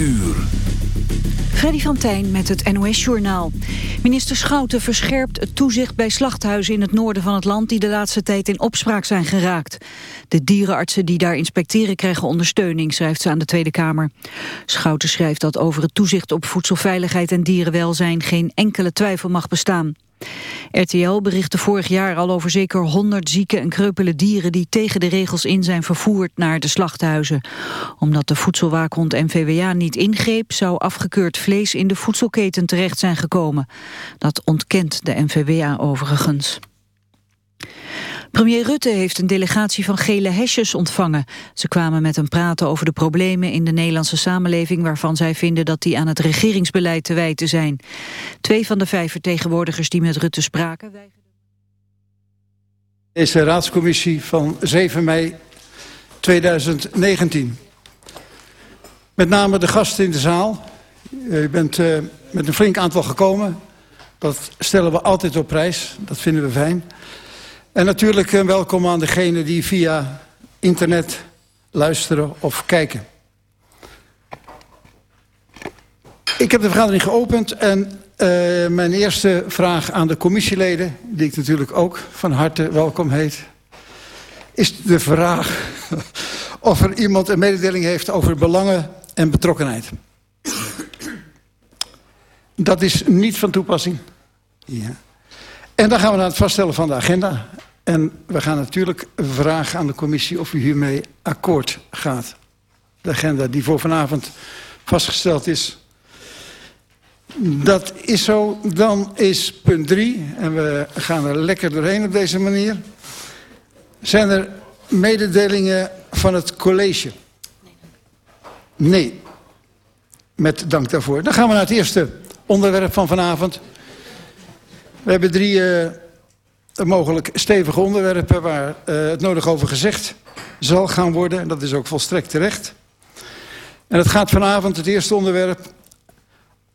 uur. Freddy van Tijn met het NOS-journaal. Minister Schouten verscherpt het toezicht bij slachthuizen in het noorden van het land... die de laatste tijd in opspraak zijn geraakt. De dierenartsen die daar inspecteren krijgen ondersteuning, schrijft ze aan de Tweede Kamer. Schouten schrijft dat over het toezicht op voedselveiligheid en dierenwelzijn... geen enkele twijfel mag bestaan. RTL berichtte vorig jaar al over zeker 100 zieke en kreupele dieren die tegen de regels in zijn vervoerd naar de slachthuizen. Omdat de voedselwaakhond NVWA niet ingreep, zou afgekeurd vlees in de voedselketen terecht zijn gekomen. Dat ontkent de NVWA overigens. Premier Rutte heeft een delegatie van gele hesjes ontvangen. Ze kwamen met hem praten over de problemen in de Nederlandse samenleving... waarvan zij vinden dat die aan het regeringsbeleid te wijten zijn. Twee van de vijf vertegenwoordigers die met Rutte spraken... Deze raadscommissie van 7 mei 2019. Met name de gasten in de zaal. U bent uh, met een flink aantal gekomen. Dat stellen we altijd op prijs. Dat vinden we fijn. En natuurlijk een welkom aan degenen die via internet luisteren of kijken. Ik heb de vergadering geopend en uh, mijn eerste vraag aan de commissieleden... die ik natuurlijk ook van harte welkom heet... is de vraag of er iemand een mededeling heeft over belangen en betrokkenheid. Dat is niet van toepassing. Ja. En dan gaan we naar het vaststellen van de agenda. En we gaan natuurlijk vragen aan de commissie of u hiermee akkoord gaat. De agenda die voor vanavond vastgesteld is. Dat is zo. Dan is punt 3. En we gaan er lekker doorheen op deze manier. Zijn er mededelingen van het college? Nee. Met dank daarvoor. Dan gaan we naar het eerste onderwerp van vanavond. We hebben drie uh, mogelijk stevige onderwerpen waar uh, het nodig over gezegd zal gaan worden. En dat is ook volstrekt terecht. En het gaat vanavond, het eerste onderwerp,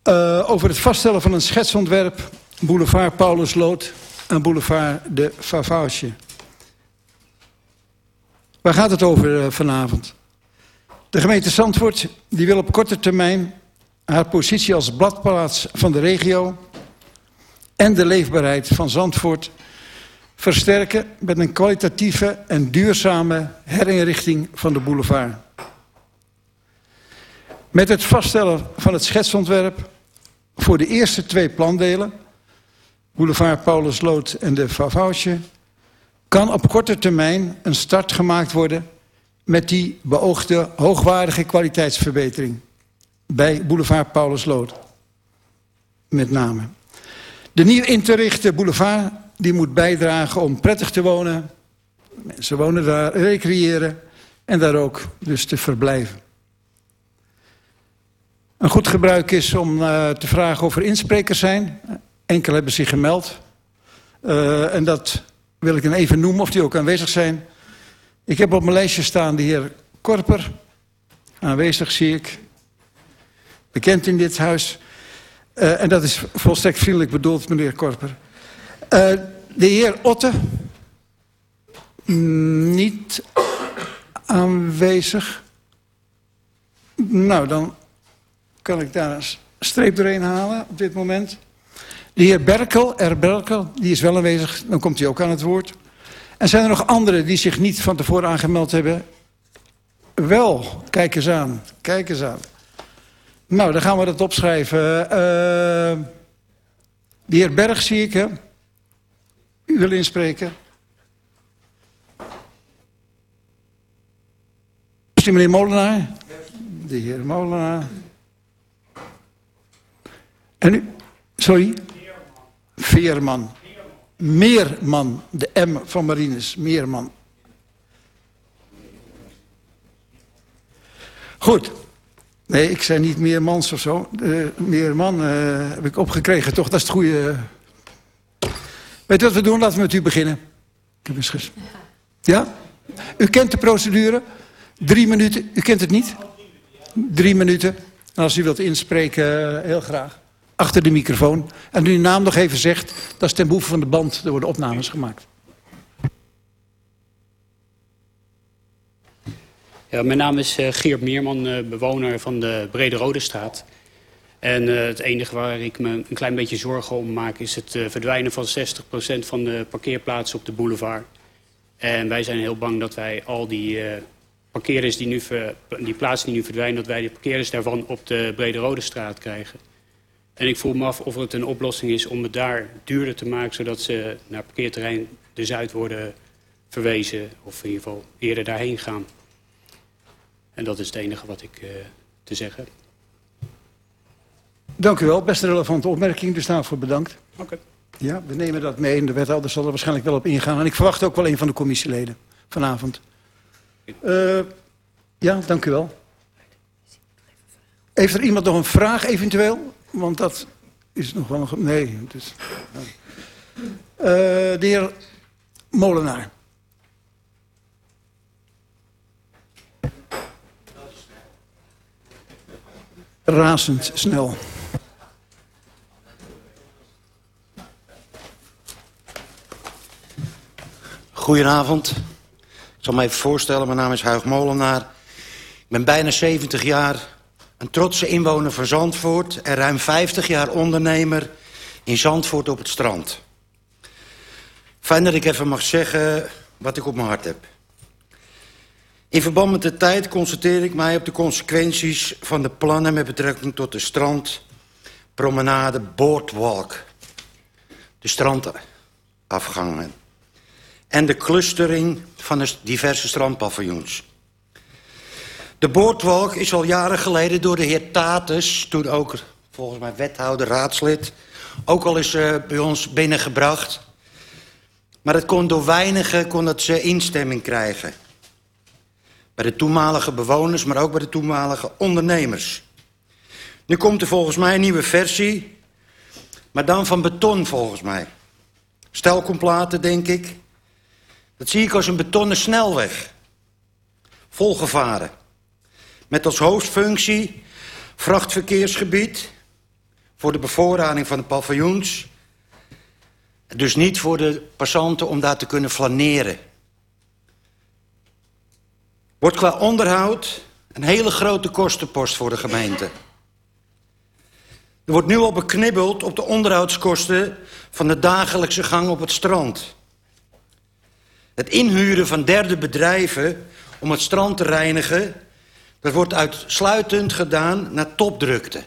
uh, over het vaststellen van een schetsontwerp... boulevard Paulusloot en boulevard de Favage. Waar gaat het over vanavond? De gemeente Zandvoort die wil op korte termijn haar positie als bladplaats van de regio en de leefbaarheid van Zandvoort versterken met een kwalitatieve en duurzame herinrichting van de boulevard. Met het vaststellen van het schetsontwerp voor de eerste twee plandelen, boulevard Paulusloot en de Vavausje, kan op korte termijn een start gemaakt worden met die beoogde hoogwaardige kwaliteitsverbetering bij boulevard Paulusloot. Met name. De nieuw in te richten boulevard die moet bijdragen om prettig te wonen. Mensen wonen daar, recreëren en daar ook dus te verblijven. Een goed gebruik is om uh, te vragen of er insprekers zijn. Enkel hebben zich gemeld. Uh, en dat wil ik even noemen of die ook aanwezig zijn. Ik heb op mijn lijstje staan de heer Korper. Aanwezig zie ik. Bekend in dit huis. Uh, en dat is volstrekt vriendelijk bedoeld, meneer Korper. Uh, de heer Otte. Niet aanwezig. Nou, dan kan ik daar een streep doorheen halen op dit moment. De heer Berkel, R. Berkel, die is wel aanwezig. Dan komt hij ook aan het woord. En zijn er nog anderen die zich niet van tevoren aangemeld hebben? Wel, kijk eens aan. Kijk eens aan. Nou, dan gaan we dat opschrijven. Uh, de heer Berg zie ik, hè? U wil inspreken? Die meneer Molenaar? De heer Molenaar. En u? Sorry? Veerman. Meerman. De M van Marines. Meerman. Goed. Nee, ik zei niet meer mans of zo. Uh, meer man uh, heb ik opgekregen, toch? Dat is het goede. Weet u wat we doen? Laten we met u beginnen. Ik heb een schis. Ja? U kent de procedure. Drie minuten. U kent het niet? Drie minuten. En als u wilt inspreken, heel graag. Achter de microfoon. En uw naam nog even zegt, dat is ten behoeve van de band. Er worden opnames gemaakt. Mijn naam is uh, Geert Meerman, uh, bewoner van de Brede Rode Straat. En uh, het enige waar ik me een klein beetje zorgen om maak... is het verdwijnen van 60% van de parkeerplaatsen op de boulevard. En wij zijn heel bang dat wij al die parkeerders die nu die plaatsen die nu verdwijnen... dat wij die parkeerders daarvan op de Brede Rode Straat krijgen. En ik voel me af of het een oplossing is om het daar duurder te maken... zodat ze naar parkeerterrein de Zuid worden verwezen... of in ieder geval eerder daarheen gaan. En dat is het enige wat ik uh, te zeggen heb. Dank u wel. Best een relevante opmerking, dus daarvoor bedankt. Oké. Okay. Ja, we nemen dat mee en de wethouder zal er waarschijnlijk wel op ingaan. En ik verwacht ook wel een van de commissieleden vanavond. Uh, ja, dank u wel. Heeft er iemand nog een vraag eventueel? Want dat is nog wel een... Nee, het is... Uh, de heer Molenaar. Razendsnel. Goedenavond. Ik zal me even voorstellen, mijn naam is Huig Molenaar. Ik ben bijna 70 jaar een trotse inwoner van Zandvoort... en ruim 50 jaar ondernemer in Zandvoort op het strand. Fijn dat ik even mag zeggen wat ik op mijn hart heb. In verband met de tijd concentreer ik mij op de consequenties van de plannen... met betrekking tot de strand, promenade, boardwalk. De strandafgangen. En de clustering van de diverse strandpaviljoens. De boardwalk is al jaren geleden door de heer Tatus... toen ook volgens mij wethouder, raadslid... ook al eens uh, bij ons binnengebracht. Maar het kon door weinigen kon het, uh, instemming krijgen. Bij de toenmalige bewoners, maar ook bij de toenmalige ondernemers. Nu komt er volgens mij een nieuwe versie... maar dan van beton volgens mij. Stelkomplaten, denk ik. Dat zie ik als een betonnen snelweg. Volgevaren. Met als hoofdfunctie vrachtverkeersgebied... voor de bevoorrading van de paviljoens... dus niet voor de passanten om daar te kunnen flaneren. Wordt qua onderhoud een hele grote kostenpost voor de gemeente. Er wordt nu al beknibbeld op de onderhoudskosten van de dagelijkse gang op het strand. Het inhuren van derde bedrijven om het strand te reinigen dat wordt uitsluitend gedaan naar topdrukte.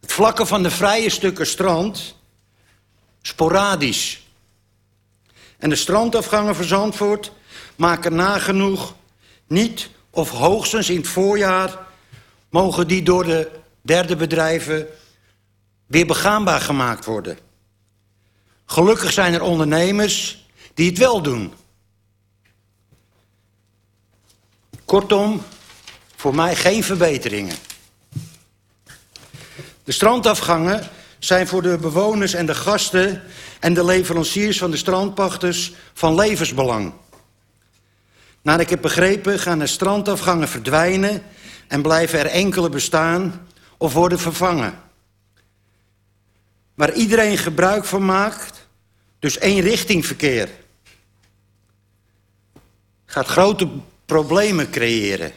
Het vlakken van de vrije stukken strand, sporadisch. En de strandafgangen van Zandvoort maken nagenoeg niet of hoogstens in het voorjaar... mogen die door de derde bedrijven weer begaanbaar gemaakt worden. Gelukkig zijn er ondernemers die het wel doen... Kortom, voor mij geen verbeteringen. De strandafgangen zijn voor de bewoners en de gasten... en de leveranciers van de strandpachters van levensbelang. Naar ik heb begrepen gaan de strandafgangen verdwijnen... en blijven er enkele bestaan of worden vervangen. Waar iedereen gebruik van maakt, dus één richting verkeer. Gaat grote problemen creëren.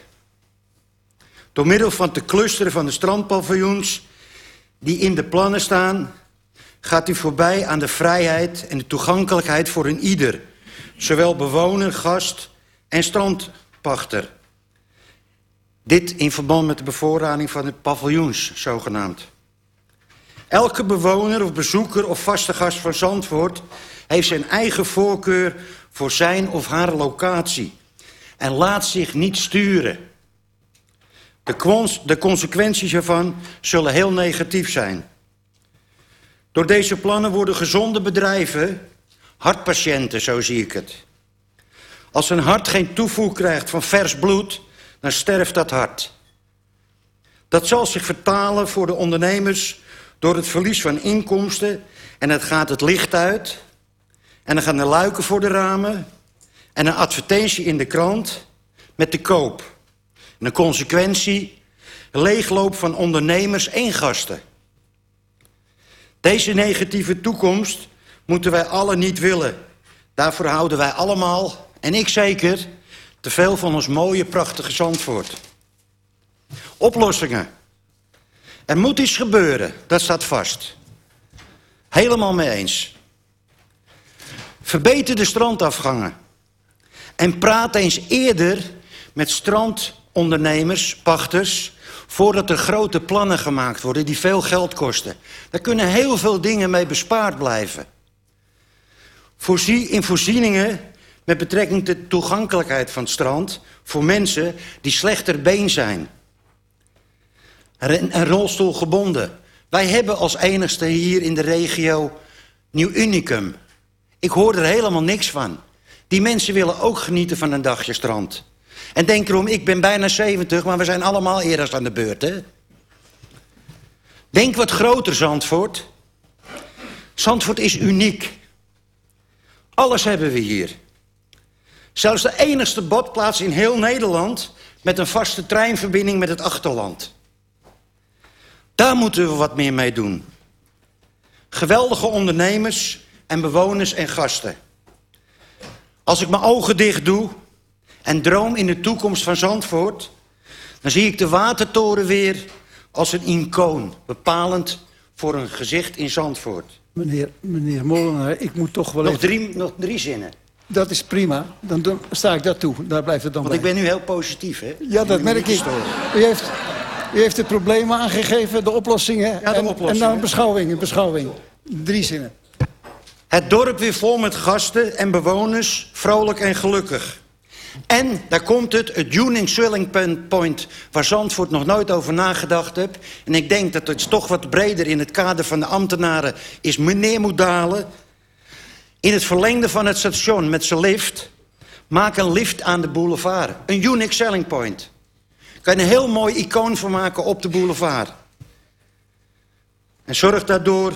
Door middel van te clusteren van de strandpaviljoens die in de plannen staan... gaat u voorbij aan de vrijheid en de toegankelijkheid voor een ieder. Zowel bewoner, gast en strandpachter. Dit in verband met de bevoorrading van de paviljoens, zogenaamd. Elke bewoner of bezoeker of vaste gast van Zandvoort... heeft zijn eigen voorkeur voor zijn of haar locatie en laat zich niet sturen. De, de consequenties ervan zullen heel negatief zijn. Door deze plannen worden gezonde bedrijven hartpatiënten, zo zie ik het. Als een hart geen toevoer krijgt van vers bloed, dan sterft dat hart. Dat zal zich vertalen voor de ondernemers door het verlies van inkomsten... en het gaat het licht uit... en dan gaan de luiken voor de ramen en een advertentie in de krant met de koop. En een consequentie, leegloop van ondernemers en gasten. Deze negatieve toekomst moeten wij allen niet willen. Daarvoor houden wij allemaal, en ik zeker, Te veel van ons mooie, prachtige Zandvoort. Oplossingen. Er moet iets gebeuren, dat staat vast. Helemaal mee eens. Verbeter de strandafgangen. En praat eens eerder met strandondernemers, pachters... voordat er grote plannen gemaakt worden die veel geld kosten. Daar kunnen heel veel dingen mee bespaard blijven. Voorzie in voorzieningen met betrekking tot de toegankelijkheid van het strand... voor mensen die slechter been zijn. En rolstoelgebonden. Wij hebben als enigste hier in de regio Nieuw Unicum. Ik hoor er helemaal niks van. Die mensen willen ook genieten van een dagje strand. En denk erom, ik ben bijna 70, maar we zijn allemaal eerder aan de beurt, hè? Denk wat groter, Zandvoort. Zandvoort is uniek. Alles hebben we hier. Zelfs de enigste badplaats in heel Nederland... met een vaste treinverbinding met het achterland. Daar moeten we wat meer mee doen. Geweldige ondernemers en bewoners en gasten. Als ik mijn ogen dicht doe en droom in de toekomst van Zandvoort... dan zie ik de watertoren weer als een icoon... bepalend voor een gezicht in Zandvoort. Meneer, meneer Molenaar, ik moet toch wel nog even... Drie, nog drie zinnen. Dat is prima. Dan, sta ik dat toe. Daar blijft het dan Want bij. ik ben nu heel positief, hè? Ja, dat merk ik. U heeft, u heeft de problemen aangegeven, de oplossingen. Ja, de en, oplossingen. En dan een beschouwing, een beschouwing. Drie zinnen. Het dorp weer vol met gasten en bewoners, vrolijk en gelukkig. En, daar komt het, het Unique Selling Point... waar Zandvoort nog nooit over nagedacht heeft. En ik denk dat het toch wat breder in het kader van de ambtenaren... is meneer moet dalen. In het verlengde van het station met zijn lift... maak een lift aan de boulevard. Een Unique Selling Point. Kan je een heel mooi icoon van maken op de boulevard. En zorg daardoor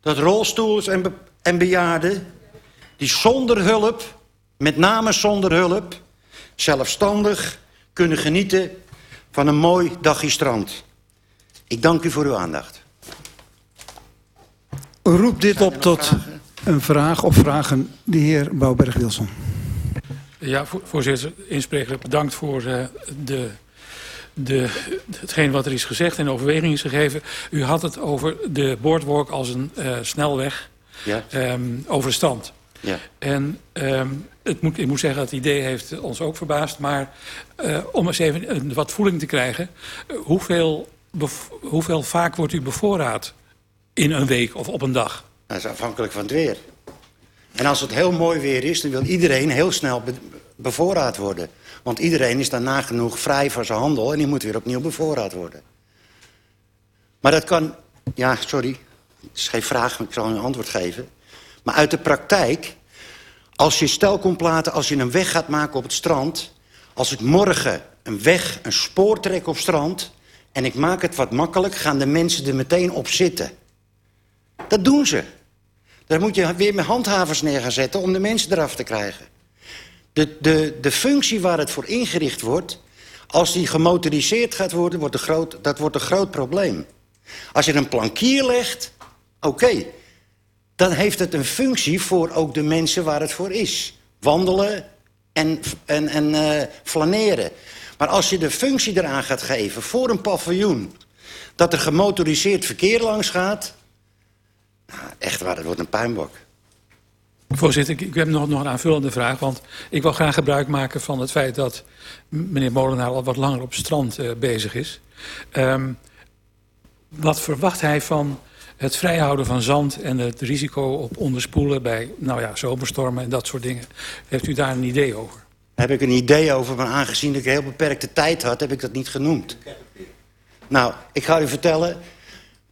dat rolstoels en, en bejaarden... die zonder hulp, met name zonder hulp... zelfstandig kunnen genieten van een mooi dagje strand. Ik dank u voor uw aandacht. Roep dit op tot? Een vraag of vragen de heer Bouwberg-Wilson. Ja, vo- voorzitter, inspreker, bedankt voor eh, de, de, hetgeen wat er is gezegd en overweging is gegeven. U had het over de boardwalk als een eh, snelweg Ja, ehm, over de strand. ja. En ehm, het moet, ik moet zeggen, het idee heeft ons ook verbaasd. Maar eh, om eens even een, wat voeling te krijgen... hoeveel, hoeveel vaak wordt u bevoorraad in een week of op een dag? Dat is afhankelijk van het weer. En als het heel mooi weer is, dan wil iedereen heel snel be bevoorraad worden. Want iedereen is dan nagenoeg vrij van zijn handel... en die moet weer opnieuw bevoorraad worden. Maar dat kan... Ja, sorry. Het is geen vraag, maar ik zal een antwoord geven. Maar uit de praktijk... als je stel komt laten, als je een weg gaat maken op het strand... als ik morgen een weg, een spoor trek op strand... en ik maak het wat makkelijk, gaan de mensen er meteen op zitten. Dat doen ze. Daar moet je weer met handhavers neer gaan zetten om de mensen eraf te krijgen. De, de, de functie waar het voor ingericht wordt... als die gemotoriseerd gaat worden, wordt een groot, dat wordt een groot probleem. Als je een plankier legt, oké. dan heeft het een functie voor ook de mensen waar het voor is. Wandelen en, en, en eh, flaneren. Maar als je de functie eraan gaat geven voor een paviljoen... dat er gemotoriseerd verkeer langs gaat... Nou, echt waar, dat wordt een puinbok. Voorzitter, ik, ik heb nog, nog een aanvullende vraag. Want ik wil graag gebruik maken van het feit dat meneer Molenaar al wat langer op het strand eh, bezig is. Ehm, wat verwacht hij van het vrijhouden van zand en het risico op onderspoelen bij nou ja, zomerstormen en dat soort dingen? Heeft u daar een idee over? Daar heb ik een idee over, maar aangezien ik heel beperkte tijd had... heb ik dat niet genoemd. Nou, ik ga u vertellen...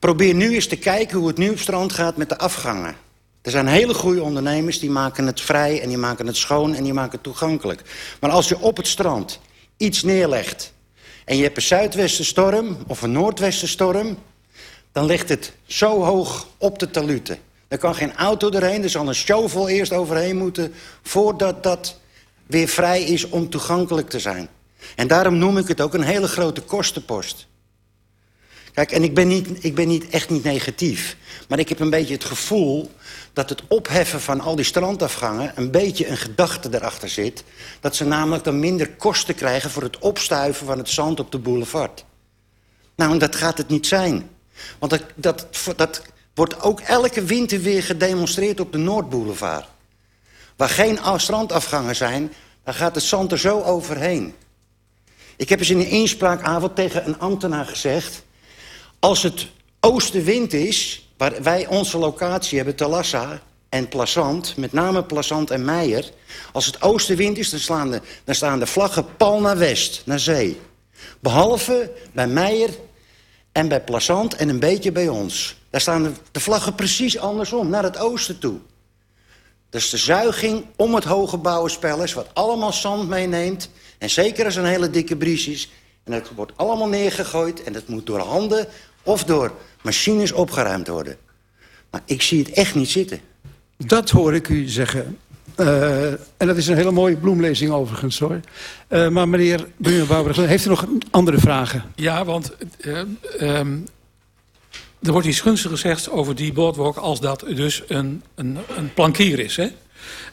probeer nu eens te kijken hoe het nu op strand gaat met de afgangen. Er zijn hele goede ondernemers die maken het vrij... en die maken het schoon en die maken het toegankelijk. Maar als je op het strand iets neerlegt... en je hebt een zuidwestenstorm of een noordwestenstorm... dan ligt het zo hoog op de taluten. Er kan geen auto erheen, er zal een shovel eerst overheen moeten... voordat dat weer vrij is om toegankelijk te zijn. En daarom noem ik het ook een hele grote kostenpost. Kijk, en ik ben, niet, ik ben niet, echt niet negatief. Maar ik heb een beetje het gevoel dat het opheffen van al die strandafgangen... een beetje een gedachte erachter zit. Dat ze namelijk dan minder kosten krijgen... voor het opstuiven van het zand op de boulevard. Nou, dat gaat het niet zijn. Want dat, dat, dat wordt ook elke winter weer gedemonstreerd op de Noordboulevard. Waar geen strandafgangen zijn, dan gaat het zand er zo overheen. Ik heb eens in een inspraakavond tegen een ambtenaar gezegd... als het oostenwind is, waar wij onze locatie hebben, Talassa en Plassant... met name Plassant en Meijer... als het oostenwind is, dan, slaan de, dan staan de vlaggen pal naar west, naar zee. Behalve bij Meijer en bij Plassant en een beetje bij ons. Daar staan de, vlaggen precies andersom, naar het oosten toe. Dus de zuiging om het hoge bouwenspel wat allemaal zand meeneemt. En zeker als een hele dikke bries is. En het wordt allemaal neergegooid. En dat moet door handen of door machines opgeruimd worden. Maar ik zie het echt niet zitten. Dat hoor ik u zeggen. Uh, en dat is een hele mooie bloemlezing overigens hoor. Uh, maar meneer Bauer, heeft u nog andere vragen? Ja, want uh, um, er wordt iets gunstigs gezegd over die boardwalk... als dat dus een, een, een plankier is. Hè?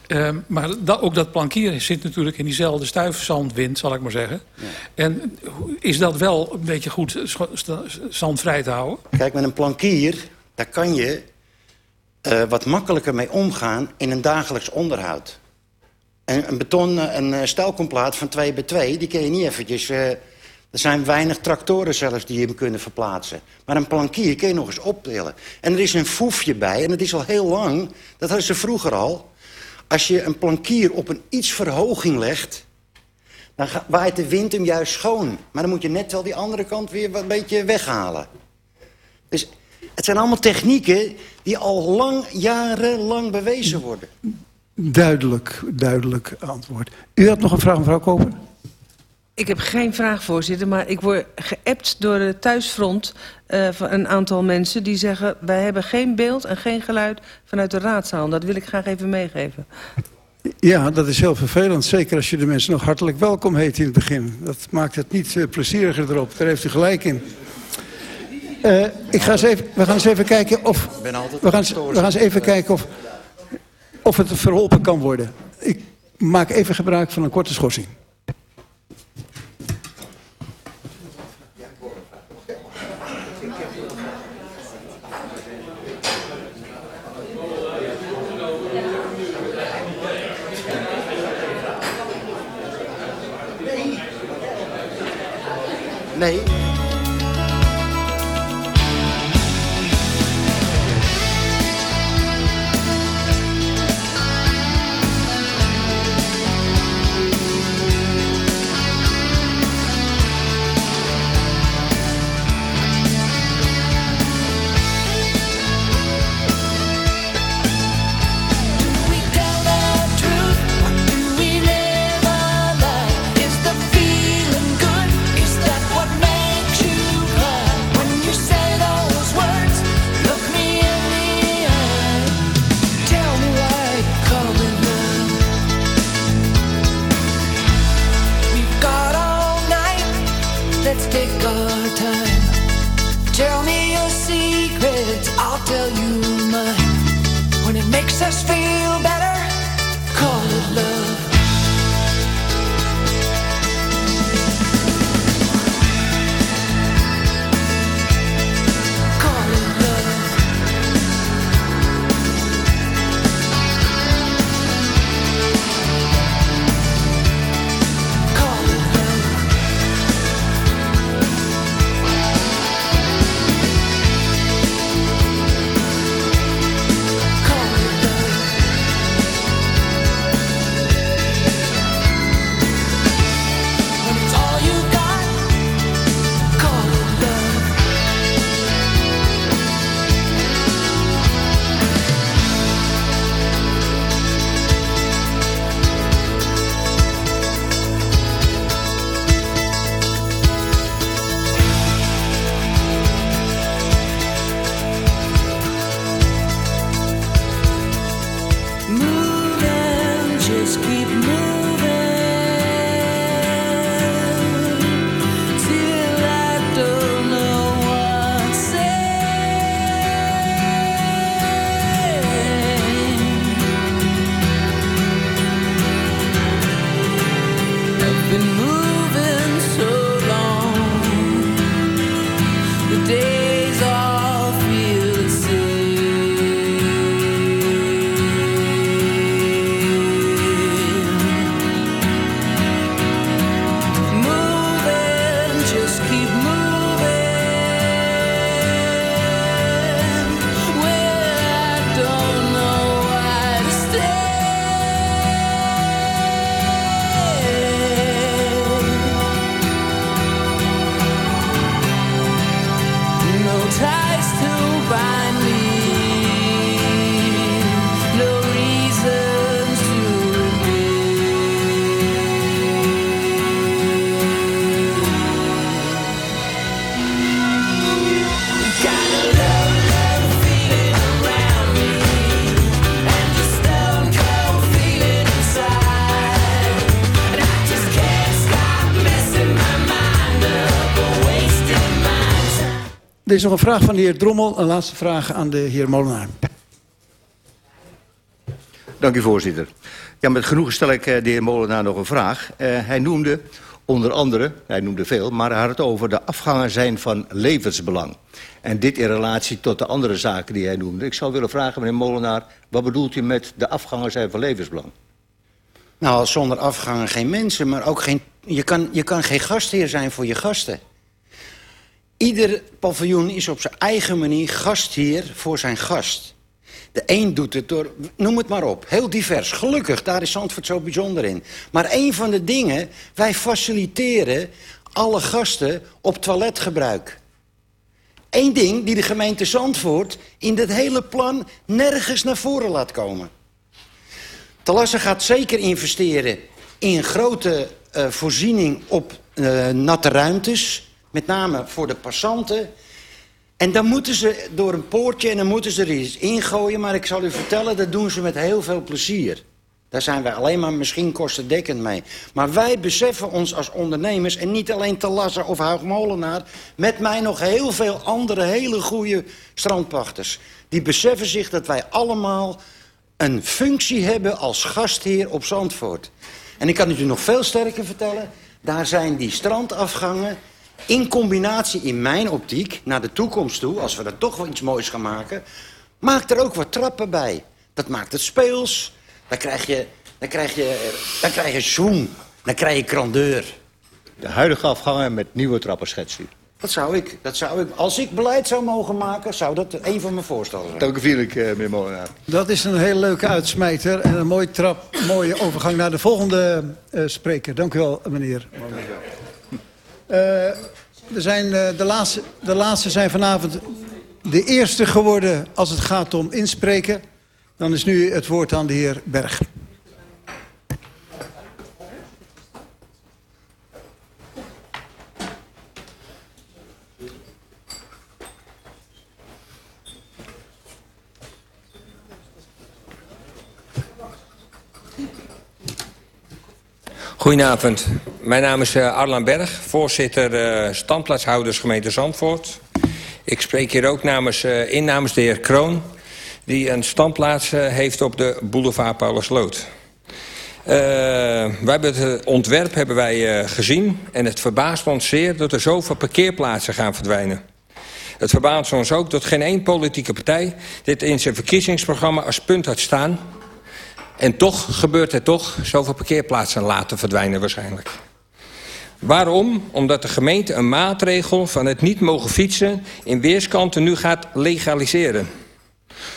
Uh, maar dat, ook dat plankier zit natuurlijk in diezelfde stuifzandwind, zal ik maar zeggen. Ja. En is dat wel een beetje goed zandvrij te houden? Kijk, met een plankier, daar kan je uh, wat makkelijker mee omgaan in een dagelijks onderhoud. En een beton, een uh, staalcomplaat van 2 bij 2 die kun je niet eventjes... Uh, er zijn weinig tractoren zelfs die hem kunnen verplaatsen. Maar een plankier kun je nog eens optillen. En er is een foefje bij, en het is al heel lang... dat hadden ze vroeger al. Als je een plankier op een iets verhoging legt... dan waait de wind hem juist schoon. Maar dan moet je net wel die andere kant weer een beetje weghalen. Dus het zijn allemaal technieken die al lang, jarenlang bewezen worden. Duidelijk, duidelijk antwoord. U had nog een vraag, mevrouw Koper? Ik heb geen vraag, voorzitter, maar ik word geappt door de thuisfront uh, van een aantal mensen die zeggen... wij hebben geen beeld en geen geluid vanuit de raadzaal. Dat wil ik graag even meegeven. Ja, dat is heel vervelend. Zeker als je de mensen nog hartelijk welkom heet in het begin. Dat maakt het niet uh, plezieriger erop. Daar heeft u gelijk in. Uh, ik ga eens even, we gaan eens even kijken of... We gaan, we gaan eens even kijken of, of het verholpen kan worden. Ik maak even gebruik van een korte schorsing. Nee. Is nog een vraag van de heer Drommel. Een laatste vraag aan de heer Molenaar. Dank u, voorzitter. Ja, met genoegen stel ik de heer Molenaar nog een vraag. Uh, hij noemde onder andere, hij noemde veel... maar hij had het over de afgangen zijn van levensbelang. En dit in relatie tot de andere zaken die hij noemde. Ik zou willen vragen, meneer Molenaar... wat bedoelt u met de afgangen zijn van levensbelang? Nou, zonder afgangen geen mensen, maar ook geen... Je kan, je kan geen gastheer zijn voor je gasten. Ieder paviljoen is op zijn eigen manier gastheer voor zijn gast. De een doet het door, noem het maar op, heel divers. Gelukkig, daar is Zandvoort zo bijzonder in. Maar een van de dingen, wij faciliteren alle gasten op toiletgebruik. Eén ding die de gemeente Zandvoort in dit hele plan nergens naar voren laat komen. Talassen gaat zeker investeren in grote uh, voorziening op uh, natte ruimtes. Met name voor de passanten. En dan moeten ze door een poortje en dan moeten ze er iets ingooien. Maar ik zal u vertellen, dat doen ze met heel veel plezier. Daar zijn wij alleen maar misschien kostendekkend mee. Maar wij beseffen ons als ondernemers, en niet alleen Talassa of Hoogmolenaar... met mij nog heel veel andere hele goede strandpachters. Die beseffen zich dat wij allemaal een functie hebben als gastheer op Zandvoort. En ik kan u nog veel sterker vertellen. Daar zijn die strandafgangen in combinatie in mijn optiek naar de toekomst toe... als we er toch wel iets moois gaan maken... maakt er ook wat trappen bij. Dat maakt het speels. Dan krijg je, dan krijg je, dan krijg je zoom. Dan krijg je grandeur. De huidige afgangen met nieuwe trappen schetst u. Dat zou ik. Dat zou ik. Als ik beleid zou mogen maken, zou dat een van mijn voorstellen zijn. Dank u vriendelijk, uh, meneer Molenaar. Dat is een hele leuke uitsmijter en een mooie trap, mooie overgang naar de volgende uh, spreker. Dank u wel, meneer. Uh, we zijn, de, laatste, de laatste zijn vanavond de eerste geworden als het gaat om inspreken. Dan is nu het woord aan de heer Berg. Goedenavond. Mijn naam is uh, Arlan Berg, voorzitter uh, standplaatshouders gemeente Zandvoort. Ik spreek hier ook namens, uh, in namens de heer Kroon... die een standplaats heeft op de boulevard Paulusloot. wij hebben het ontwerp hebben wij, gezien en het verbaast ons zeer... dat er zoveel parkeerplaatsen gaan verdwijnen. Het verbaast ons ook dat geen één politieke partij... dit in zijn verkiezingsprogramma als punt had staan... En toch gebeurt er toch zoveel parkeerplaatsen laten verdwijnen waarschijnlijk. Waarom? Omdat de gemeente een maatregel van het niet mogen fietsen... in weerskanten nu gaat legaliseren.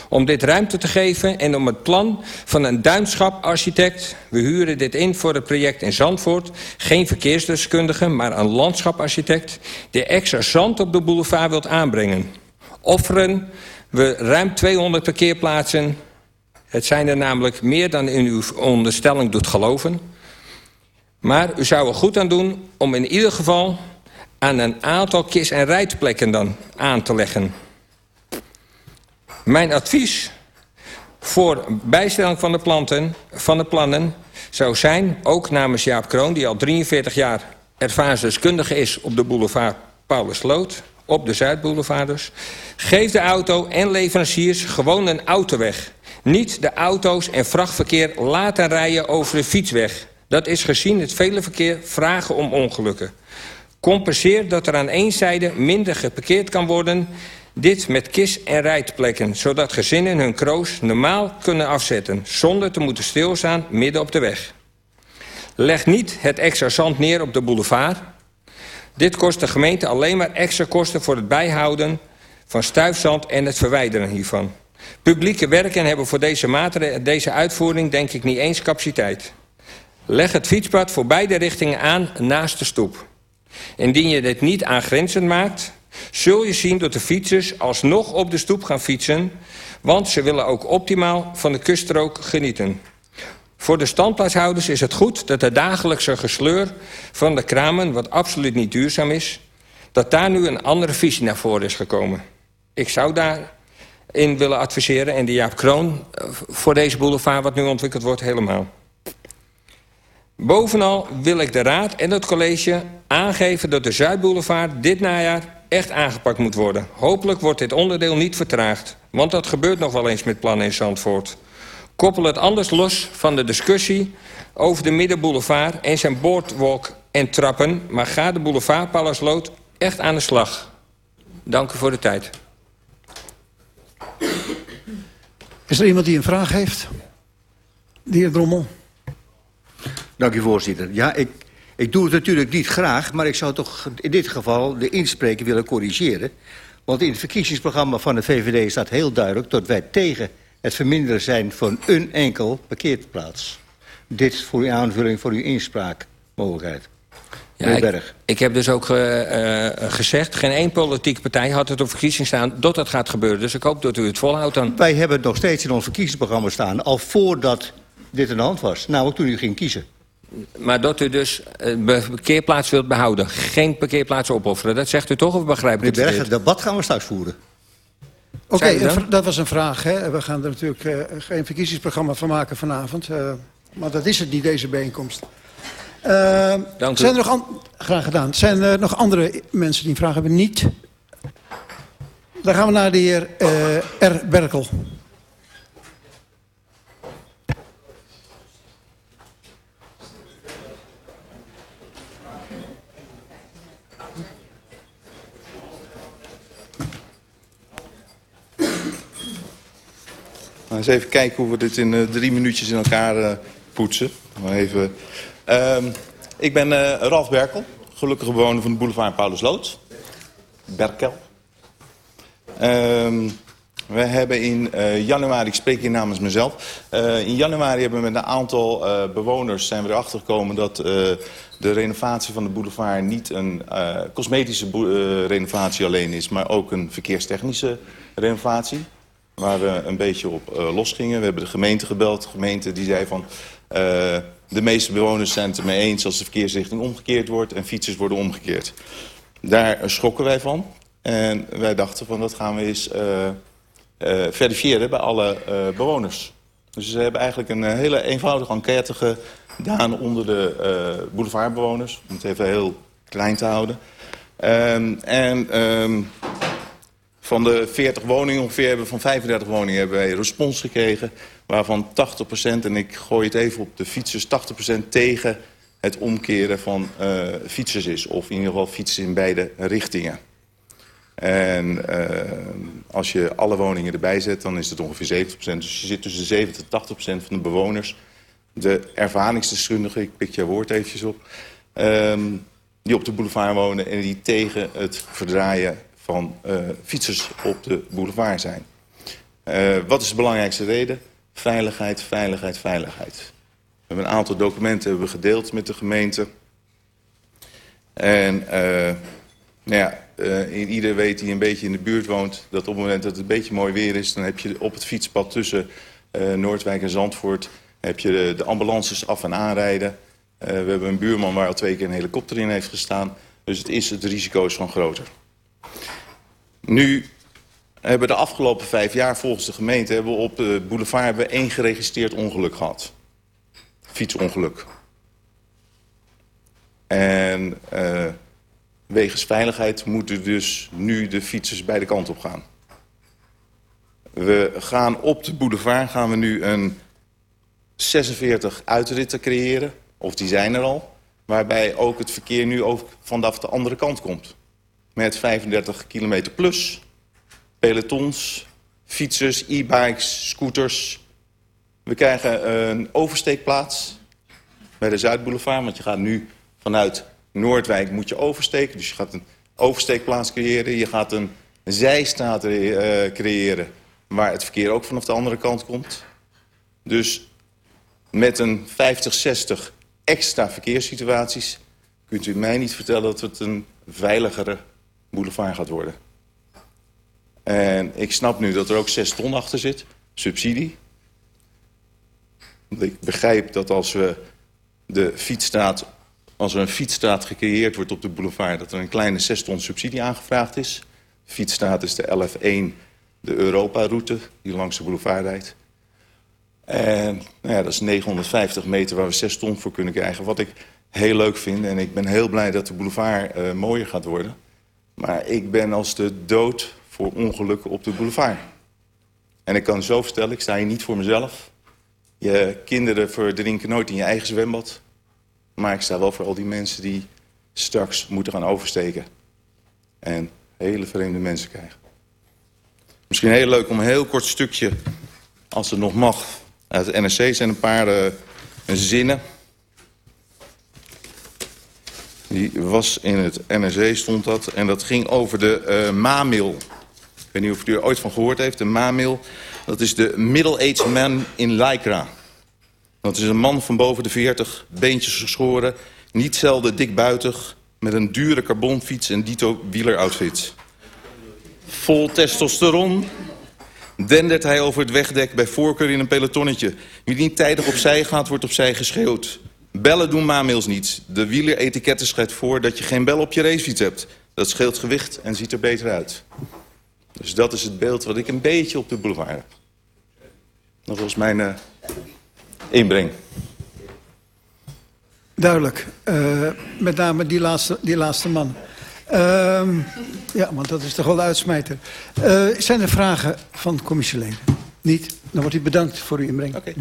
Om dit ruimte te geven en om het plan van een duinschaparchitect... we huren dit in voor het project in Zandvoort... geen verkeersdeskundige, maar een landschaparchitect... die extra zand op de boulevard wilt aanbrengen. Offeren we ruim 200 parkeerplaatsen het zijn er namelijk meer dan in uw onderstelling doet geloven. Maar u zou er goed aan doen om in ieder geval aan een aantal kis- en rijtplekken dan aan te leggen. Mijn advies voor bijstelling van de, planten, van de plannen zou zijn, ook namens Jaap Kroon... die al 43 jaar ervaringsdeskundige is op de boulevard Paulus Lood... op de Zuidboulevard dus... geef de auto en leveranciers gewoon een autoweg... Niet de auto's en vrachtverkeer laten rijden over de fietsweg. Dat is gezien het vele verkeer vragen om ongelukken. Compenseer dat er aan één zijde minder geparkeerd kan worden... dit met kis- en rijtplekken... zodat gezinnen hun kroos normaal kunnen afzetten... zonder te moeten stilstaan midden op de weg. Leg niet het extra zand neer op de boulevard. Dit kost de gemeente alleen maar extra kosten voor het bijhouden van stuifzand en het verwijderen hiervan. Publieke werken hebben voor deze, deze uitvoering denk ik niet eens capaciteit. Leg het fietspad voor beide richtingen aan naast de stoep. Indien je dit niet aangrenzend maakt, zul je zien dat de fietsers alsnog op de stoep gaan fietsen, want ze willen ook optimaal van de kuststrook genieten. Voor de standplaatshouders is het goed dat de dagelijkse gesleur van de kramen, wat absoluut niet duurzaam is, dat daar nu een andere visie naar voren is gekomen. Ik zou daar in willen adviseren. En de Jaap Kroon eh, voor deze boulevard wat nu ontwikkeld wordt helemaal. Bovenal wil ik de Raad en het college aangeven dat de Zuidboulevard dit najaar echt aangepakt moet worden. Hopelijk wordt dit onderdeel niet vertraagd. Want dat gebeurt nog wel eens met plannen in Zandvoort. Koppel het anders los van de discussie over de Middenboulevard... en zijn boardwalk en trappen... maar ga de boulevard Pallasloot echt aan de slag. Dank u voor de tijd. Is er iemand die een vraag heeft? De heer Drommel. Dank u, voorzitter. Ja, ik, ik doe het natuurlijk niet graag... maar ik zou toch in dit geval de inspreker willen corrigeren. Want in het verkiezingsprogramma van de VVD staat heel duidelijk... dat wij tegen het verminderen zijn van een enkel parkeerplaats. Dit voor uw aanvulling voor uw inspraakmogelijkheid. Ja, ik, ik, heb dus ook uh, gezegd... geen één politieke partij had het op verkiezing staan... dat dat gaat gebeuren. Dus ik hoop dat u het volhoudt dan. Wij hebben het nog steeds in ons verkiezingsprogramma staan... al voordat dit aan de hand was. Namelijk toen u ging kiezen. Maar dat u dus een parkeerplaats wilt behouden. Geen parkeerplaatsen opofferen. Dat zegt u toch of begrijp ik het Berg, het debat gaan we straks voeren. Oké, okay, dat was een vraag. Hè? We gaan er natuurlijk uh, geen verkiezingsprogramma van maken vanavond. Uh, maar dat is het niet, deze bijeenkomst. Uh, Dank zijn er nog Graag gedaan. Zijn er nog andere mensen die een vraag hebben? Niet. Dan gaan we naar de heer R. Berkel. Eens even kijken hoe we dit in uh, drie minuutjes in elkaar uh, poetsen. Maar even, uh, ik ben uh, Ralf Berkel, gelukkige bewoner van de boulevard Paulus Lood. Berkel. Ehm, we hebben in januari, ik spreek hier namens mezelf... in januari hebben we met een aantal bewoners zijn we erachter gekomen... dat de renovatie van de boulevard niet een cosmetische renovatie alleen is... maar ook een verkeerstechnische renovatie waar we een beetje op uh, losgingen. We hebben de gemeente gebeld. De gemeente die zei van... Uh, de meeste bewoners zijn het ermee eens als de verkeersrichting omgekeerd wordt... en fietsers worden omgekeerd. Daar schrokken wij van. En wij dachten van dat gaan we eens uh, verifiëren bij alle bewoners. Dus we hebben eigenlijk een hele eenvoudige enquête gedaan onder de boulevardbewoners. Om het even heel klein te houden. Um, en um, van de 40 woningen ongeveer hebben van 35 woningen hebben wij respons gekregen. Waarvan 80%, en ik gooi het even op de fietsers, 80% tegen het omkeren van uh, fietsers is. Of in ieder geval fietsen in beide richtingen. En uh, als je alle woningen erbij zet, dan is het ongeveer 70%. Dus je zit tussen 70 en 80% van de bewoners. De ervaringsdeskundigen, ik pik jouw woord eventjes op... Um, die op de boulevard wonen en die tegen het verdraaien van uh, fietsers op de boulevard zijn. Uh, wat is de belangrijkste reden? Veiligheid, veiligheid, veiligheid. We hebben een aantal documenten hebben we gedeeld met de gemeente. En uh, nou ja, uh, ieder weet die een beetje in de buurt woont... dat op het moment dat het een beetje mooi weer is... dan heb je op het fietspad tussen Noordwijk en Zandvoort... heb je de, de ambulances af en aanrijden. Uh, we hebben een buurman waar al twee keer een helikopter in heeft gestaan. Dus het, is, het risico is gewoon groter. Nu hebben de afgelopen vijf jaar volgens de gemeente... hebben we op de boulevard hebben één geregistreerd ongeluk gehad. Fietsongeluk. En uh, wegens veiligheid moeten dus nu de fietsers beide kanten op gaan. We gaan op de boulevard gaan we nu een 46 uitritten creëren. Of die zijn er al. Waarbij ook het verkeer nu ook vanaf de andere kant komt met 35 km plus. Pelotons, fietsers, e-bikes, scooters. We krijgen een oversteekplaats bij de Zuidboulevard. Want je gaat nu vanuit Noordwijk moet je oversteken. Dus je gaat een oversteekplaats creëren. Je gaat een zijstraat uh, creëren waar het verkeer ook vanaf de andere kant komt. Dus met een 50, 60 extra verkeerssituaties... kunt u mij niet vertellen dat het een veiligere boulevard gaat worden. En ik snap nu dat er ook 6 ton achter zit, subsidie. Ik begrijp dat als we de fietsstraat, als er een fietsstraat gecreëerd wordt op de boulevard, dat er een kleine 6 ton subsidie aangevraagd is. De is de 11-1, de Europa-route die langs de boulevard rijdt. En nou ja, dat is 950 meter waar we 6 ton voor kunnen krijgen. Wat ik heel leuk vind, en ik ben heel blij dat de boulevard uh, mooier gaat worden Maar ik ben als de dood voor ongelukken op de boulevard. En ik kan zo vertellen, ik sta hier niet voor mezelf. Je kinderen verdrinken nooit in je eigen zwembad. Maar ik sta wel voor al die mensen die straks moeten gaan oversteken. En hele vreemde mensen krijgen. Misschien heel leuk om een heel kort stukje, als het nog mag... uit het NRC zijn een paar uh, zinnen. Die was in het NRC, stond dat. En dat ging over de uh, mamil. Ik weet niet of u er ooit van gehoord heeft. De mamil, dat is de middle-aged man in Lycra. Dat is een man van boven de 40, beentjes geschoren... niet zelden dikbuitig, met een dure carbonfiets en dito wieleroutfit. Vol testosteron dendert hij over het wegdek bij voorkeur in een pelotonnetje. Wie niet tijdig opzij gaat, wordt opzij geschreeuwd. Bellen doen mails niet. De wieleretiketten schrijft voor dat je geen bel op je racefiets hebt. Dat scheelt gewicht en ziet er beter uit. Dus dat is het beeld wat ik een beetje op de boulevard heb. Dat was mijn uh, inbreng. Duidelijk. Uh, met name die laatste, die laatste man. Uh, ja, want dat is toch wel de uitsmijter. Uh, zijn er vragen van commissieleden? Niet? Dan wordt u bedankt voor uw inbreng. Okay.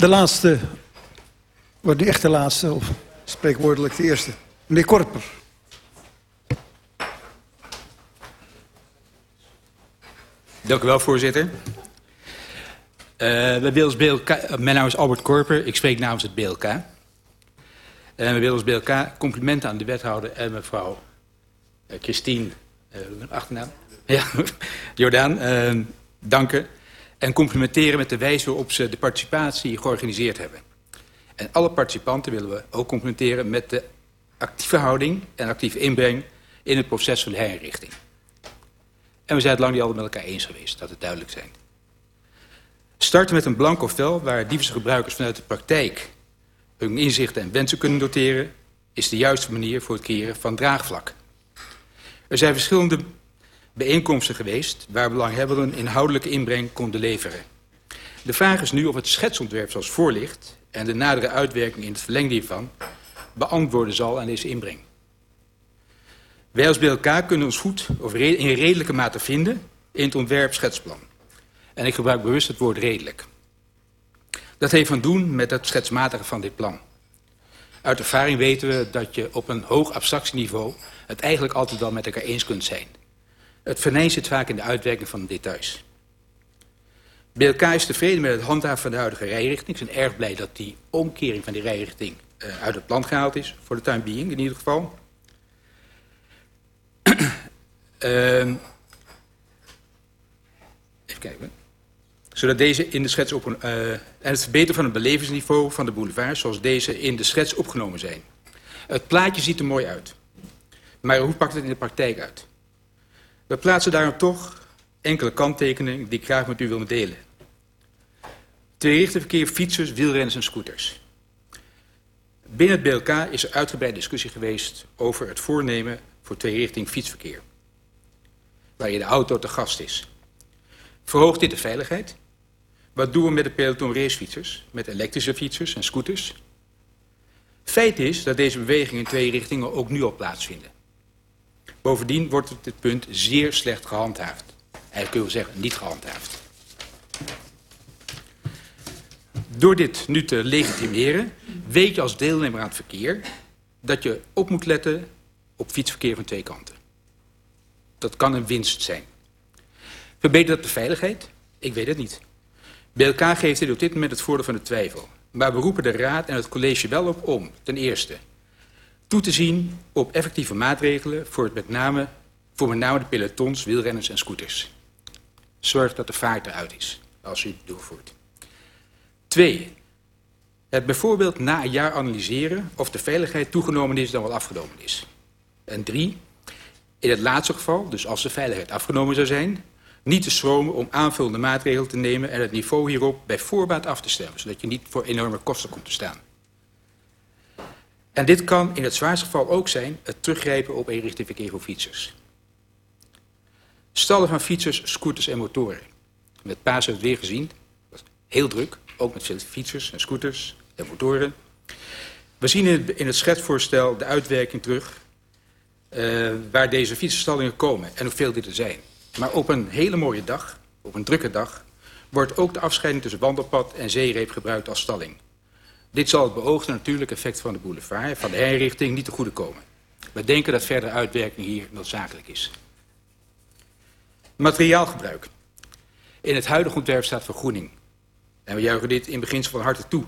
De laatste, wordt de laatste, of spreekwoordelijk de eerste. Meneer Korper. Dank u wel, voorzitter. Uh, we willen als BLK, mijn naam is Albert Korper, ik spreek namens het BLK. Uh, we willen als BLK complimenten aan de wethouder en mevrouw uh, Christine, achternaam, ja, Jordaan, danken. En complimenteren met de wijze waarop ze de participatie georganiseerd hebben. En alle participanten willen we ook complimenteren met de actieve houding en actieve inbreng in het proces van de herinrichting. En we zijn het lang niet altijd met elkaar eens geweest, dat het duidelijk zijn. Starten met een blanco vel waar diverse gebruikers vanuit de praktijk hun inzichten en wensen kunnen noteren, is de juiste manier voor het creëren van draagvlak. Er zijn verschillende bijeenkomsten geweest waar belanghebbenden inhoudelijke inbreng konden leveren. De vraag is nu of het schetsontwerp zoals voor ligt en de nadere uitwerking in het verlengde hiervan beantwoorden zal aan deze inbreng. Wij als BLK kunnen ons goed of in redelijke mate vinden in het ontwerp schetsplan. En ik gebruik bewust het woord redelijk. Dat heeft van doen met het schetsmatige van dit plan. Uit ervaring weten we dat je op een hoog abstractieniveau het eigenlijk altijd wel met elkaar eens kunt zijn. Het venijn zit vaak in de uitwerking van de details. BLK is tevreden met het handhaven van de huidige rijrichting. Ik ben erg blij dat die omkering van die rijrichting uh, uit het plan gehaald is. Voor de time being in ieder geval. uh, even kijken. Zodat deze in de schets op uh, en het verbeteren van het belevingsniveau van de boulevard, zoals deze in de schets opgenomen zijn. Het plaatje ziet er mooi uit. Maar hoe pakt het in de praktijk uit? We plaatsen daarom toch enkele kanttekeningen die ik graag met u wil delen. Verkeer fietsers, wielrenners en scooters. Binnen het BLK is er uitgebreid discussie geweest over het voornemen voor tweerichting fietsverkeer. Waar je de auto te gast is. Verhoogt dit de veiligheid? Wat doen we met de peloton racefietsers, met elektrische fietsers en scooters? Feit is dat deze bewegingen in twee richtingen ook nu al plaatsvinden. Bovendien wordt dit punt zeer slecht gehandhaafd. Eigenlijk kunnen we zeggen, niet gehandhaafd. Door dit nu te legitimeren, weet je als deelnemer aan het verkeer... dat je op moet letten op fietsverkeer van twee kanten. Dat kan een winst zijn. Verbetert dat de veiligheid? Ik weet het niet. BLK geeft dit op dit moment het voordeel van de twijfel. Maar we roepen de Raad en het college wel op om, ten eerste toe te zien op effectieve maatregelen voor, het met name, voor met name de pelotons, wielrenners en scooters. Zorg dat de vaart eruit is, als u het doorvoert. Twee, het bijvoorbeeld na een jaar analyseren of de veiligheid toegenomen is dan wel afgenomen is. En drie, in het laatste geval, dus als de veiligheid afgenomen zou zijn, niet te schromen om aanvullende maatregelen te nemen en het niveau hierop bij voorbaat af te stemmen, zodat je niet voor enorme kosten komt te staan. En dit kan in het zwaarste geval ook zijn het teruggrijpen op eenrichting verkeer voor fietsers. Stallen van fietsers, scooters en motoren. Met paas het weer gezien. Heel druk, ook met veel fietsers en scooters en motoren. We zien in het, in het schetsvoorstel de uitwerking terug... Uh, waar deze fietsenstallingen komen en hoeveel dit er zijn. Maar op een hele mooie dag, op een drukke dag... wordt ook de afscheiding tussen wandelpad en zeereep gebruikt als stalling. Dit zal het beoogde natuurlijk effect van de boulevard... van de herrichting niet te goede komen. We denken dat verdere uitwerking hier noodzakelijk is. Materiaalgebruik. In het huidige ontwerp staat vergroening. En we juichen dit in beginsel van harte toe.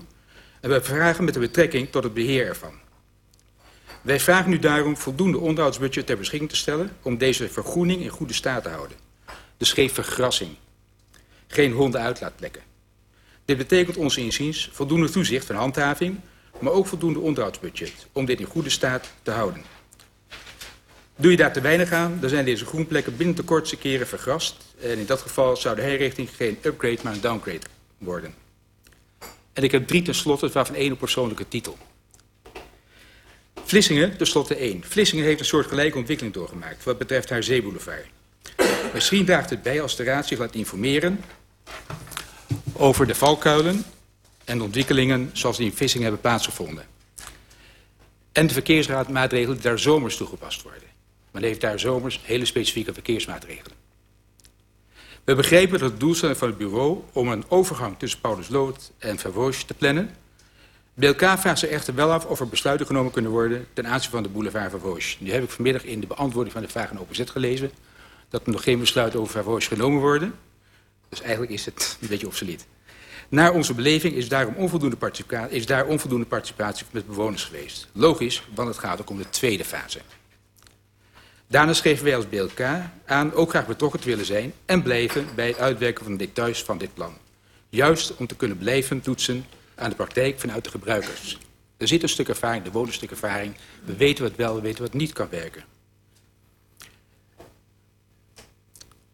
En we vragen met betrekking tot het beheer ervan. Wij vragen nu daarom voldoende onderhoudsbudget ter beschikking te stellen... om deze vergroening in goede staat te houden. Dus geen vergrassing. Geen hondenuitlaatplekken. Dit betekent ons inziens voldoende toezicht en handhaving... maar ook voldoende onderhoudsbudget om dit in goede staat te houden. Doe je daar te weinig aan, dan zijn deze groenplekken binnen de kortste keren vergrast. En in dat geval zou de herrichting geen upgrade, maar een downgrade worden. En ik heb drie tenslotte, waarvan één op persoonlijke titel. Vlissingen, tenslotte één. Vlissingen heeft een soort gelijke ontwikkeling doorgemaakt wat betreft haar zeeboulevard. Misschien draagt het bij als de Raad zich laat informeren over de valkuilen en de ontwikkelingen zoals die in Vlissingen hebben plaatsgevonden. En de verkeersmaatregelen die daar zomers toegepast worden. Men heeft daar zomers hele specifieke verkeersmaatregelen. We begrepen dat het doelstelling van het bureau om een overgang tussen Paulusloot en Verwoos te plannen. BLK vraagt zich echter wel af of er besluiten genomen kunnen worden ten aanzien van de boulevard Verwoos. Nu heb ik vanmiddag in de beantwoording van de vraag in OPZ gelezen dat er nog geen besluit over Verwoos genomen worden. Dus eigenlijk is het een beetje obsolet. Naar onze beleving is, daarom onvoldoende participatie, is daar onvoldoende participatie met bewoners geweest. Logisch, want het gaat ook om de tweede fase. Daarna schreven wij als BLK aan ook graag betrokken te willen zijn... en blijven bij het uitwerken van de details van dit plan. Juist om te kunnen blijven toetsen aan de praktijk vanuit de gebruikers. Er zit een stuk ervaring, er woont een stuk ervaring. We weten wat wel, we weten wat niet kan werken.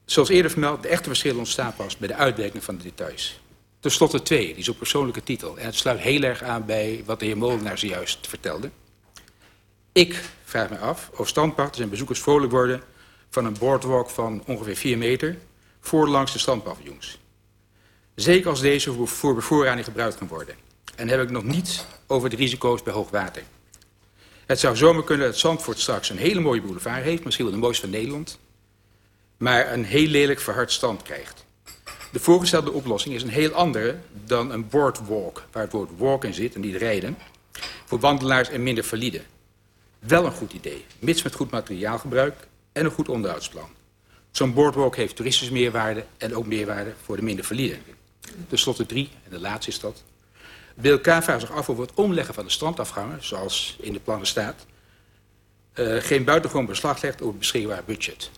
Zoals eerder vermeld, de echte verschillen ontstaan pas bij de uitwerking van de details. Ten slotte twee, die is op persoonlijke titel. En het sluit heel erg aan bij wat de heer Molenaar zojuist vertelde. Ik vraag me af of standpachters en bezoekers vrolijk worden van een boardwalk van ongeveer 4 meter voorlangs de strandpaviljoens. Zeker als deze voor bevoorrading gebruikt kan worden. En heb ik nog niet over de risico's bij hoogwater. Het zou zomaar kunnen dat Zandvoort straks een hele mooie boulevard heeft, misschien wel de mooiste van Nederland, maar een heel lelijk verhard strand krijgt. De voorgestelde oplossing is een heel andere dan een boardwalk, waar het woord walk in zit en niet rijden, voor wandelaars en minder valide. Wel een goed idee, mits met goed materiaalgebruik en een goed onderhoudsplan. Zo'n boardwalk heeft toeristische meerwaarde en ook meerwaarde voor de minder valide. Ten slotte drie, en de laatste is dat. BLK vraagt zich af over het omleggen van de strandafgangen, zoals in de plannen staat, uh, geen buitengewoon beslag legt op het beschikbaar budget.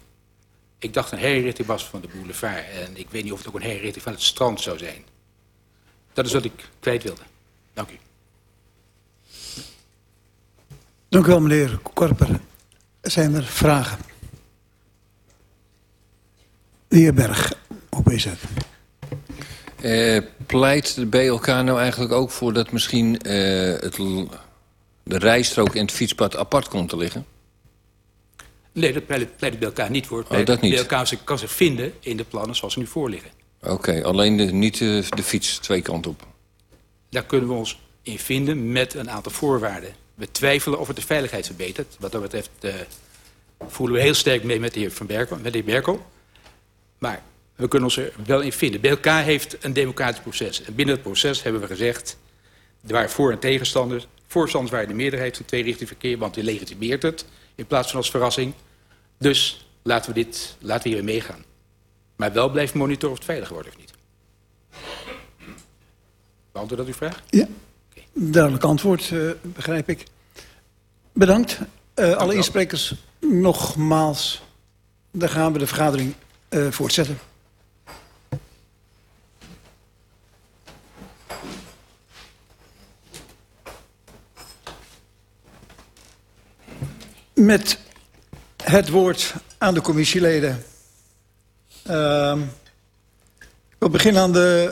Ik dacht een herrichting was van de boulevard en ik weet niet of het ook een herrichting van het strand zou zijn. Dat is wat ik kwijt wilde. Dank u. Dank u wel, meneer Korper. Zijn er vragen? De heer Berg, OPZ. Uh, pleit de BLK nou eigenlijk ook voor dat misschien uh, het, de rijstrook en het fietspad apart komt te liggen? Nee, dat pleit, pleit de BLK niet voor. Oh, dat niet. De BLK kan zich vinden in de plannen zoals ze nu voorliggen. Oké, okay, alleen de, niet de, de fiets twee kanten op? Daar kunnen we ons in vinden met een aantal voorwaarden. We twijfelen of het de veiligheid verbetert. Wat dat betreft uh, voelen we heel sterk mee met de heer Van Berkel. Met de heer Berkel. Maar we kunnen ons er wel in vinden. BLK heeft een democratisch proces. En binnen het proces hebben we gezegd... er waren voor- en tegenstanders. Voorstanders waren de meerderheid van twee richting verkeer... want die legitimeert het in plaats van als verrassing. Dus laten we, dit, laten we hierin meegaan. Maar wel blijven monitoren of het veilig wordt of niet. Beantwoord dat uw vraag? Ja. Duidelijk antwoord, uh, begrijp ik. Bedankt. Uh, alle insprekers nogmaals. Dan gaan we de vergadering uh, voortzetten. Met het woord aan de commissieleden. Ik wil beginnen aan de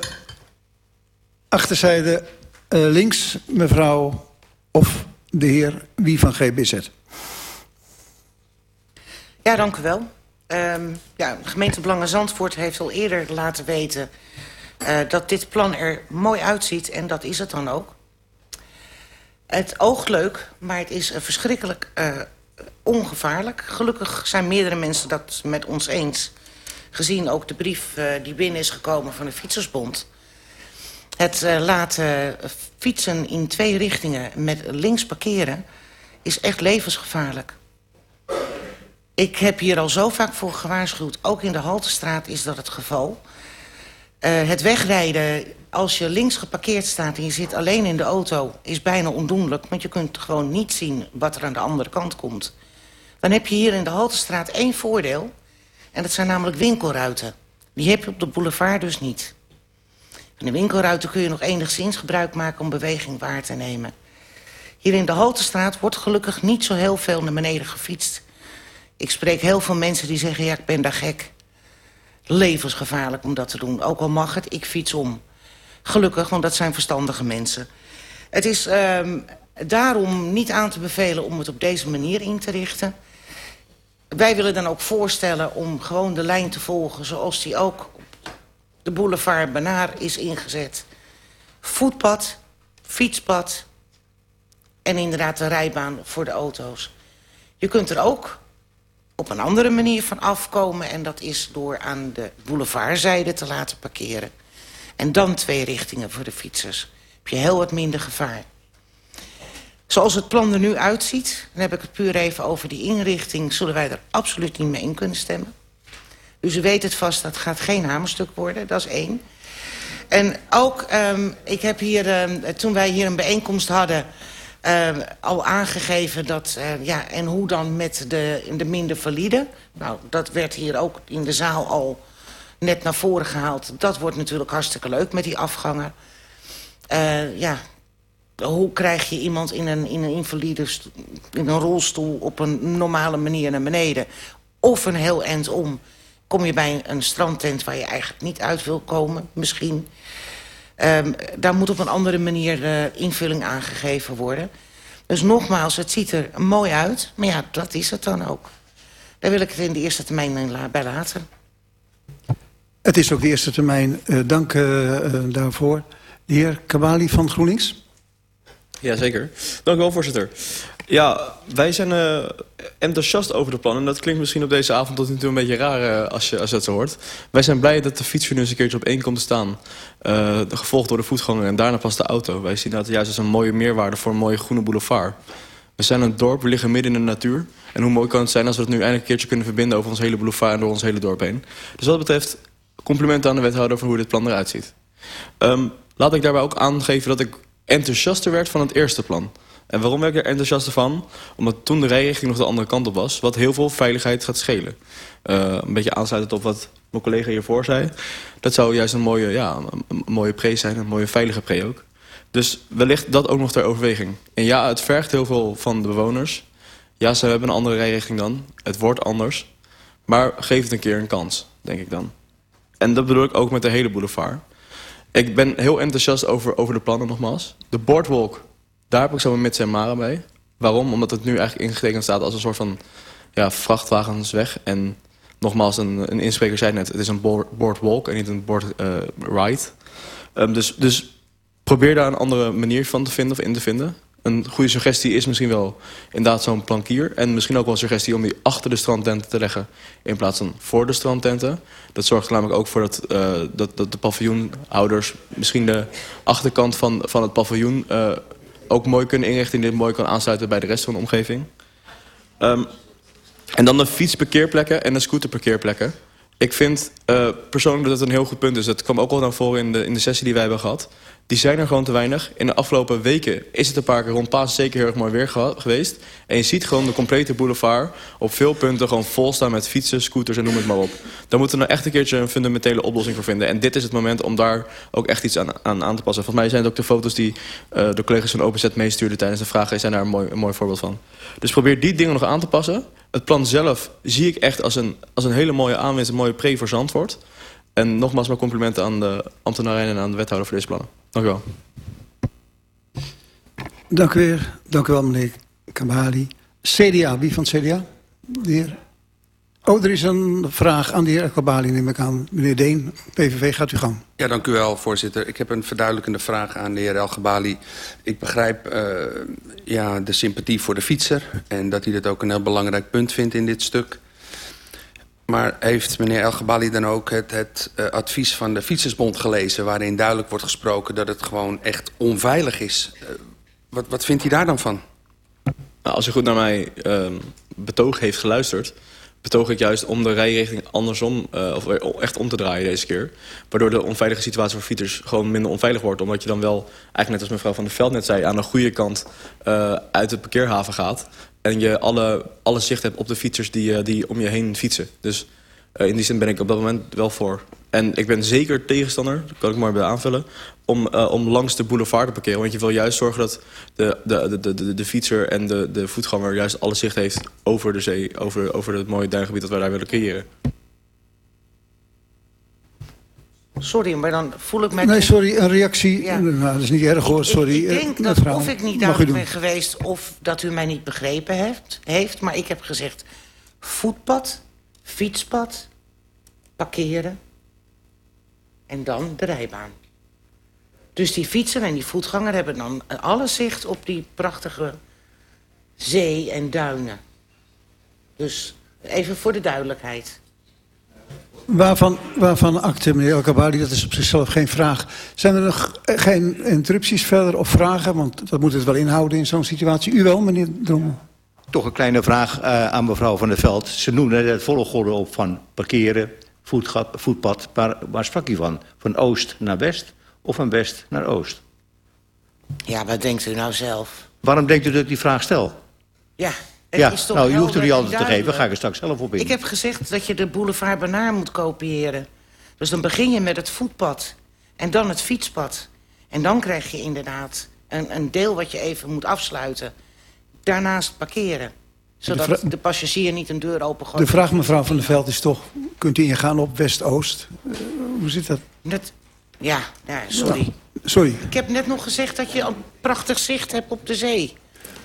achterzijde uh, links, mevrouw of de heer Wie van GBZ. Ja, dank u wel. Um, ja, de gemeente Belangen Zandvoort heeft al eerder laten weten uh, dat dit plan er mooi uitziet. En dat is het dan ook. Het oogt leuk, maar het is uh, verschrikkelijk uh, ongevaarlijk. Gelukkig zijn meerdere mensen dat met ons eens. Gezien ook de brief uh, die binnen is gekomen van de Fietsersbond. Het uh, laten fietsen in twee richtingen met links parkeren is echt levensgevaarlijk. Ik heb hier al zo vaak voor gewaarschuwd. Ook in de Haltestraat is dat het geval. Uh, het wegrijden als je links geparkeerd staat en je zit alleen in de auto... is bijna ondoenlijk, want je kunt gewoon niet zien wat er aan de andere kant komt. Dan heb je hier in de Haltestraat één voordeel. En dat zijn namelijk winkelruiten. Die heb je op de boulevard dus niet. Van de winkelruiten kun je nog enigszins gebruik maken om beweging waar te nemen. Hier in de Haltestraat wordt gelukkig niet zo heel veel naar beneden gefietst. Ik spreek heel veel mensen die zeggen, ja, ik ben daar gek. Levensgevaarlijk om dat te doen. Ook al mag het, ik fiets om. Gelukkig, want dat zijn verstandige mensen. Het is um, daarom niet aan te bevelen om het op deze manier in te richten. Wij willen dan ook voorstellen om gewoon de lijn te volgen... zoals die ook op de boulevard Benaar is ingezet. Voetpad, fietspad en inderdaad de rijbaan voor de auto's. Je kunt er ook op een andere manier van afkomen... en dat is door aan de boulevardzijde te laten parkeren. En dan twee richtingen voor de fietsers. heb je heel wat minder gevaar. Zoals het plan er nu uitziet, dan heb ik het puur even over die inrichting... zullen wij er absoluut niet mee in kunnen stemmen. Dus u weet het vast, dat gaat geen hamerstuk worden, dat is één. En ook, um, ik heb hier, um, toen wij hier een bijeenkomst hadden... Uh, al aangegeven dat, uh, ja, en hoe dan met de, de minder valide. Nou, dat werd hier ook in de zaal al net naar voren gehaald. Dat wordt natuurlijk hartstikke leuk met die afgangen. Uh, ja, hoe krijg je iemand in een, in een invalide in een rolstoel op een normale manier naar beneden? Of een heel eind om. Kom je bij een strandtent waar je eigenlijk niet uit wil komen, misschien. Um, daar moet op een andere manier uh, invulling aangegeven worden. Dus nogmaals, het ziet er mooi uit. Maar ja, dat is het dan ook. Daar wil ik het in de eerste termijn bij laten. Het is ook de eerste termijn. Uh, dank uh, daarvoor. De heer Kabali van GroenLinks. Jazeker. Dank u wel, voorzitter. Ja, wij zijn uh, enthousiast over de plannen. Dat klinkt misschien op deze avond tot nu toe een beetje raar uh, als, je, als je dat zo hoort. Wij zijn blij dat de fiets nu eens een keertje op één komt te staan. Uh, gevolgd door de voetganger en daarna pas de auto. Wij zien dat juist als een mooie meerwaarde voor een mooie groene boulevard. We zijn een dorp, we liggen midden in de natuur. En hoe mooi kan het zijn als we het nu eindelijk een keertje kunnen verbinden... over ons hele boulevard en door ons hele dorp heen. Dus wat dat betreft, complimenten aan de wethouder voor hoe dit plan eruit ziet. Um, laat ik daarbij ook aangeven dat ik enthousiaster werd van het eerste plan... En waarom werd ik er enthousiast van? Omdat toen de rijrichting nog de andere kant op was... wat heel veel veiligheid gaat schelen. Uh, een beetje aansluitend op wat mijn collega hiervoor zei. Dat zou juist een mooie, ja, een mooie pre zijn, een mooie veilige pre ook. Dus wellicht dat ook nog ter overweging. En ja, het vergt heel veel van de bewoners. Ja, ze hebben een andere rijrichting dan. Het wordt anders. Maar geef het een keer een kans, denk ik dan. En dat bedoel ik ook met de hele boulevard. Ik ben heel enthousiast over, over de plannen nogmaals. De boardwalk daar heb ik zo met zijn Mara mee. Waarom? Omdat het nu eigenlijk ingetekend staat als een soort van ja, vrachtwagensweg. En nogmaals, een, een inspreker zei net, het is een boardwalk en niet een board uh, ride. Um, dus, dus probeer daar een andere manier van te vinden of in te vinden. Een goede suggestie is misschien wel inderdaad zo'n plankier. En misschien ook wel een suggestie om die achter de strandtenten te leggen... in plaats van voor de strandtenten. Dat zorgt namelijk ook voor dat, uh, dat, dat de paviljoenhouders... misschien de achterkant van, van het paviljoen... Uh, ook mooi kunnen inrichten... en dit mooi kan aansluiten bij de rest van de omgeving. Um, en dan de fietsparkeerplekken en de scooterparkeerplekken. Ik vind uh, persoonlijk dat het een heel goed punt is. Dat kwam ook al naar voren in de, in de sessie die wij hebben gehad. Die zijn er gewoon te weinig. In de afgelopen weken is het een paar keer rond Pasen zeker heel erg mooi weer geweest. En je ziet gewoon de complete boulevard op veel punten gewoon vol staan met fietsen, scooters en noem het maar op. Daar moeten we nou echt een keertje een fundamentele oplossing voor vinden. En dit is het moment om daar ook echt iets aan, aan, te passen. Volgens mij zijn het ook de foto's die uh, de collega's van OpenZ meestuurden tijdens de vragen. zijn daar een mooi, mooi voorbeeld van. Dus probeer die dingen nog aan te passen. Het plan zelf zie ik echt als een, als een hele mooie aanwinst, een mooie pre voor Zandvoort. En nogmaals mijn complimenten aan de ambtenaren en aan de wethouder voor deze plannen. Dank u wel. Dank u weer. Dank u wel, meneer Kamali. CDA, wie van het CDA? De heer Oh, er is een vraag aan de heer Kabali, neem ik aan. Meneer Deen, PVV, gaat u gang. Ja, dank u wel, voorzitter. Ik heb een verduidelijkende vraag aan de heer El Gabali. Ik begrijp uh, ja, de sympathie voor de fietser... en dat hij dat ook een heel belangrijk punt vindt in dit stuk. Maar heeft meneer El Gabali dan ook het, het uh, advies van de Fietsersbond gelezen... waarin duidelijk wordt gesproken dat het gewoon echt onveilig is? Uh, wat, wat vindt hij daar dan van? Nou, als u goed naar mij uh, betoog heeft geluisterd betoog ik juist om de rijrichting andersom, uh, of echt om te draaien deze keer. Waardoor de onveilige situatie voor fietsers gewoon minder onveilig wordt. Omdat je dan wel, eigenlijk net als mevrouw Van der Veld net zei... aan de goede kant uit de parkeerhaven gaat. En je alle, alle zicht hebt op de fietsers die, uh, die om je heen fietsen. Dus uh, in die zin ben ik op dat moment wel voor. En ik ben zeker tegenstander, dat kan ik maar bij aanvullen... Om, uh, om langs de boulevard te parkeren. Want je wil juist zorgen dat de, de, de, de, de fietser en de, de voetganger... juist alle zicht heeft over de zee, over, over het mooie duingebied dat wij daar willen creëren. Sorry, maar dan voel ik mij... Nee, sorry, een reactie. Ja. Nou, dat is niet erg hoor, sorry. Ik, ik denk dat of ik niet duidelijk ben geweest... of dat u mij niet begrepen heeft, heeft. Maar ik heb gezegd voetpad, fietspad, parkeren... en dan de rijbaan. Dus die fietser en die voetganger hebben dan alle zicht op die prachtige zee en duinen. Dus even voor de duidelijkheid. Waarvan, waarvan acte, meneer Elkabali, dat is op zichzelf geen vraag. Zijn er nog geen interrupties verder of vragen? Want dat moet het wel inhouden in zo'n situatie. U wel, meneer Drommel? Toch een kleine vraag uh, aan mevrouw Van der Veld. Ze noemde het volgorde op van parkeren, voetgat, voetpad. Maar waar sprak u van? Van oost naar west of van west naar oost? Ja, wat denkt u nou zelf? Waarom denkt u dat ik die vraag stel? Ja, het ja, nou, u hoeft er niet altijd te geven. Ga ik er straks zelf op in. Ik heb gezegd dat je de boulevard Banaar moet kopiëren. Dus dan begin je met het voetpad. En dan het fietspad. En dan krijg je inderdaad een, een deel wat je even moet afsluiten. Daarnaast parkeren. Zodat de, de passagier niet een deur open gooit. De vraag, mevrouw Van der Veld, is toch... kunt u ingaan op West-Oost? Uh, hoe zit dat? dat? Ja, ja, sorry. Ja, sorry. Ik heb net nog gezegd dat je een prachtig zicht hebt op de zee.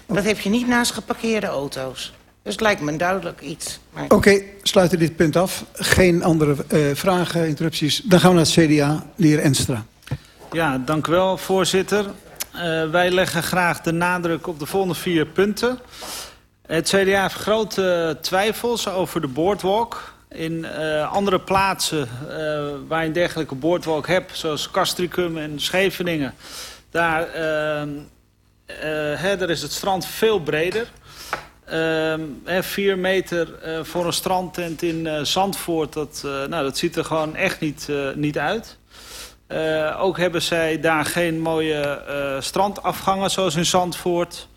Dat heb je niet naast geparkeerde auto's. Dus het lijkt me duidelijk iets. Maar... Oké, okay, sluiten dit punt af. Geen andere uh, vragen, interrupties. Dan gaan we naar het CDA, de heer Enstra. Ja, dank u wel, voorzitter. Uh, wij leggen graag de nadruk op de volgende vier punten. Het CDA heeft grote twijfels over de boardwalk. In uh, andere plaatsen uh, waar je een dergelijke boardwalk hebt, zoals Castricum en Scheveningen... daar Uh, hè, daar is het strand veel breder. Uh, hè, vier meter uh, voor een strandtent in uh, Zandvoort, dat, nou, dat ziet er gewoon echt niet, niet uit. ook hebben zij daar geen mooie strandafgangen zoals in Zandvoort.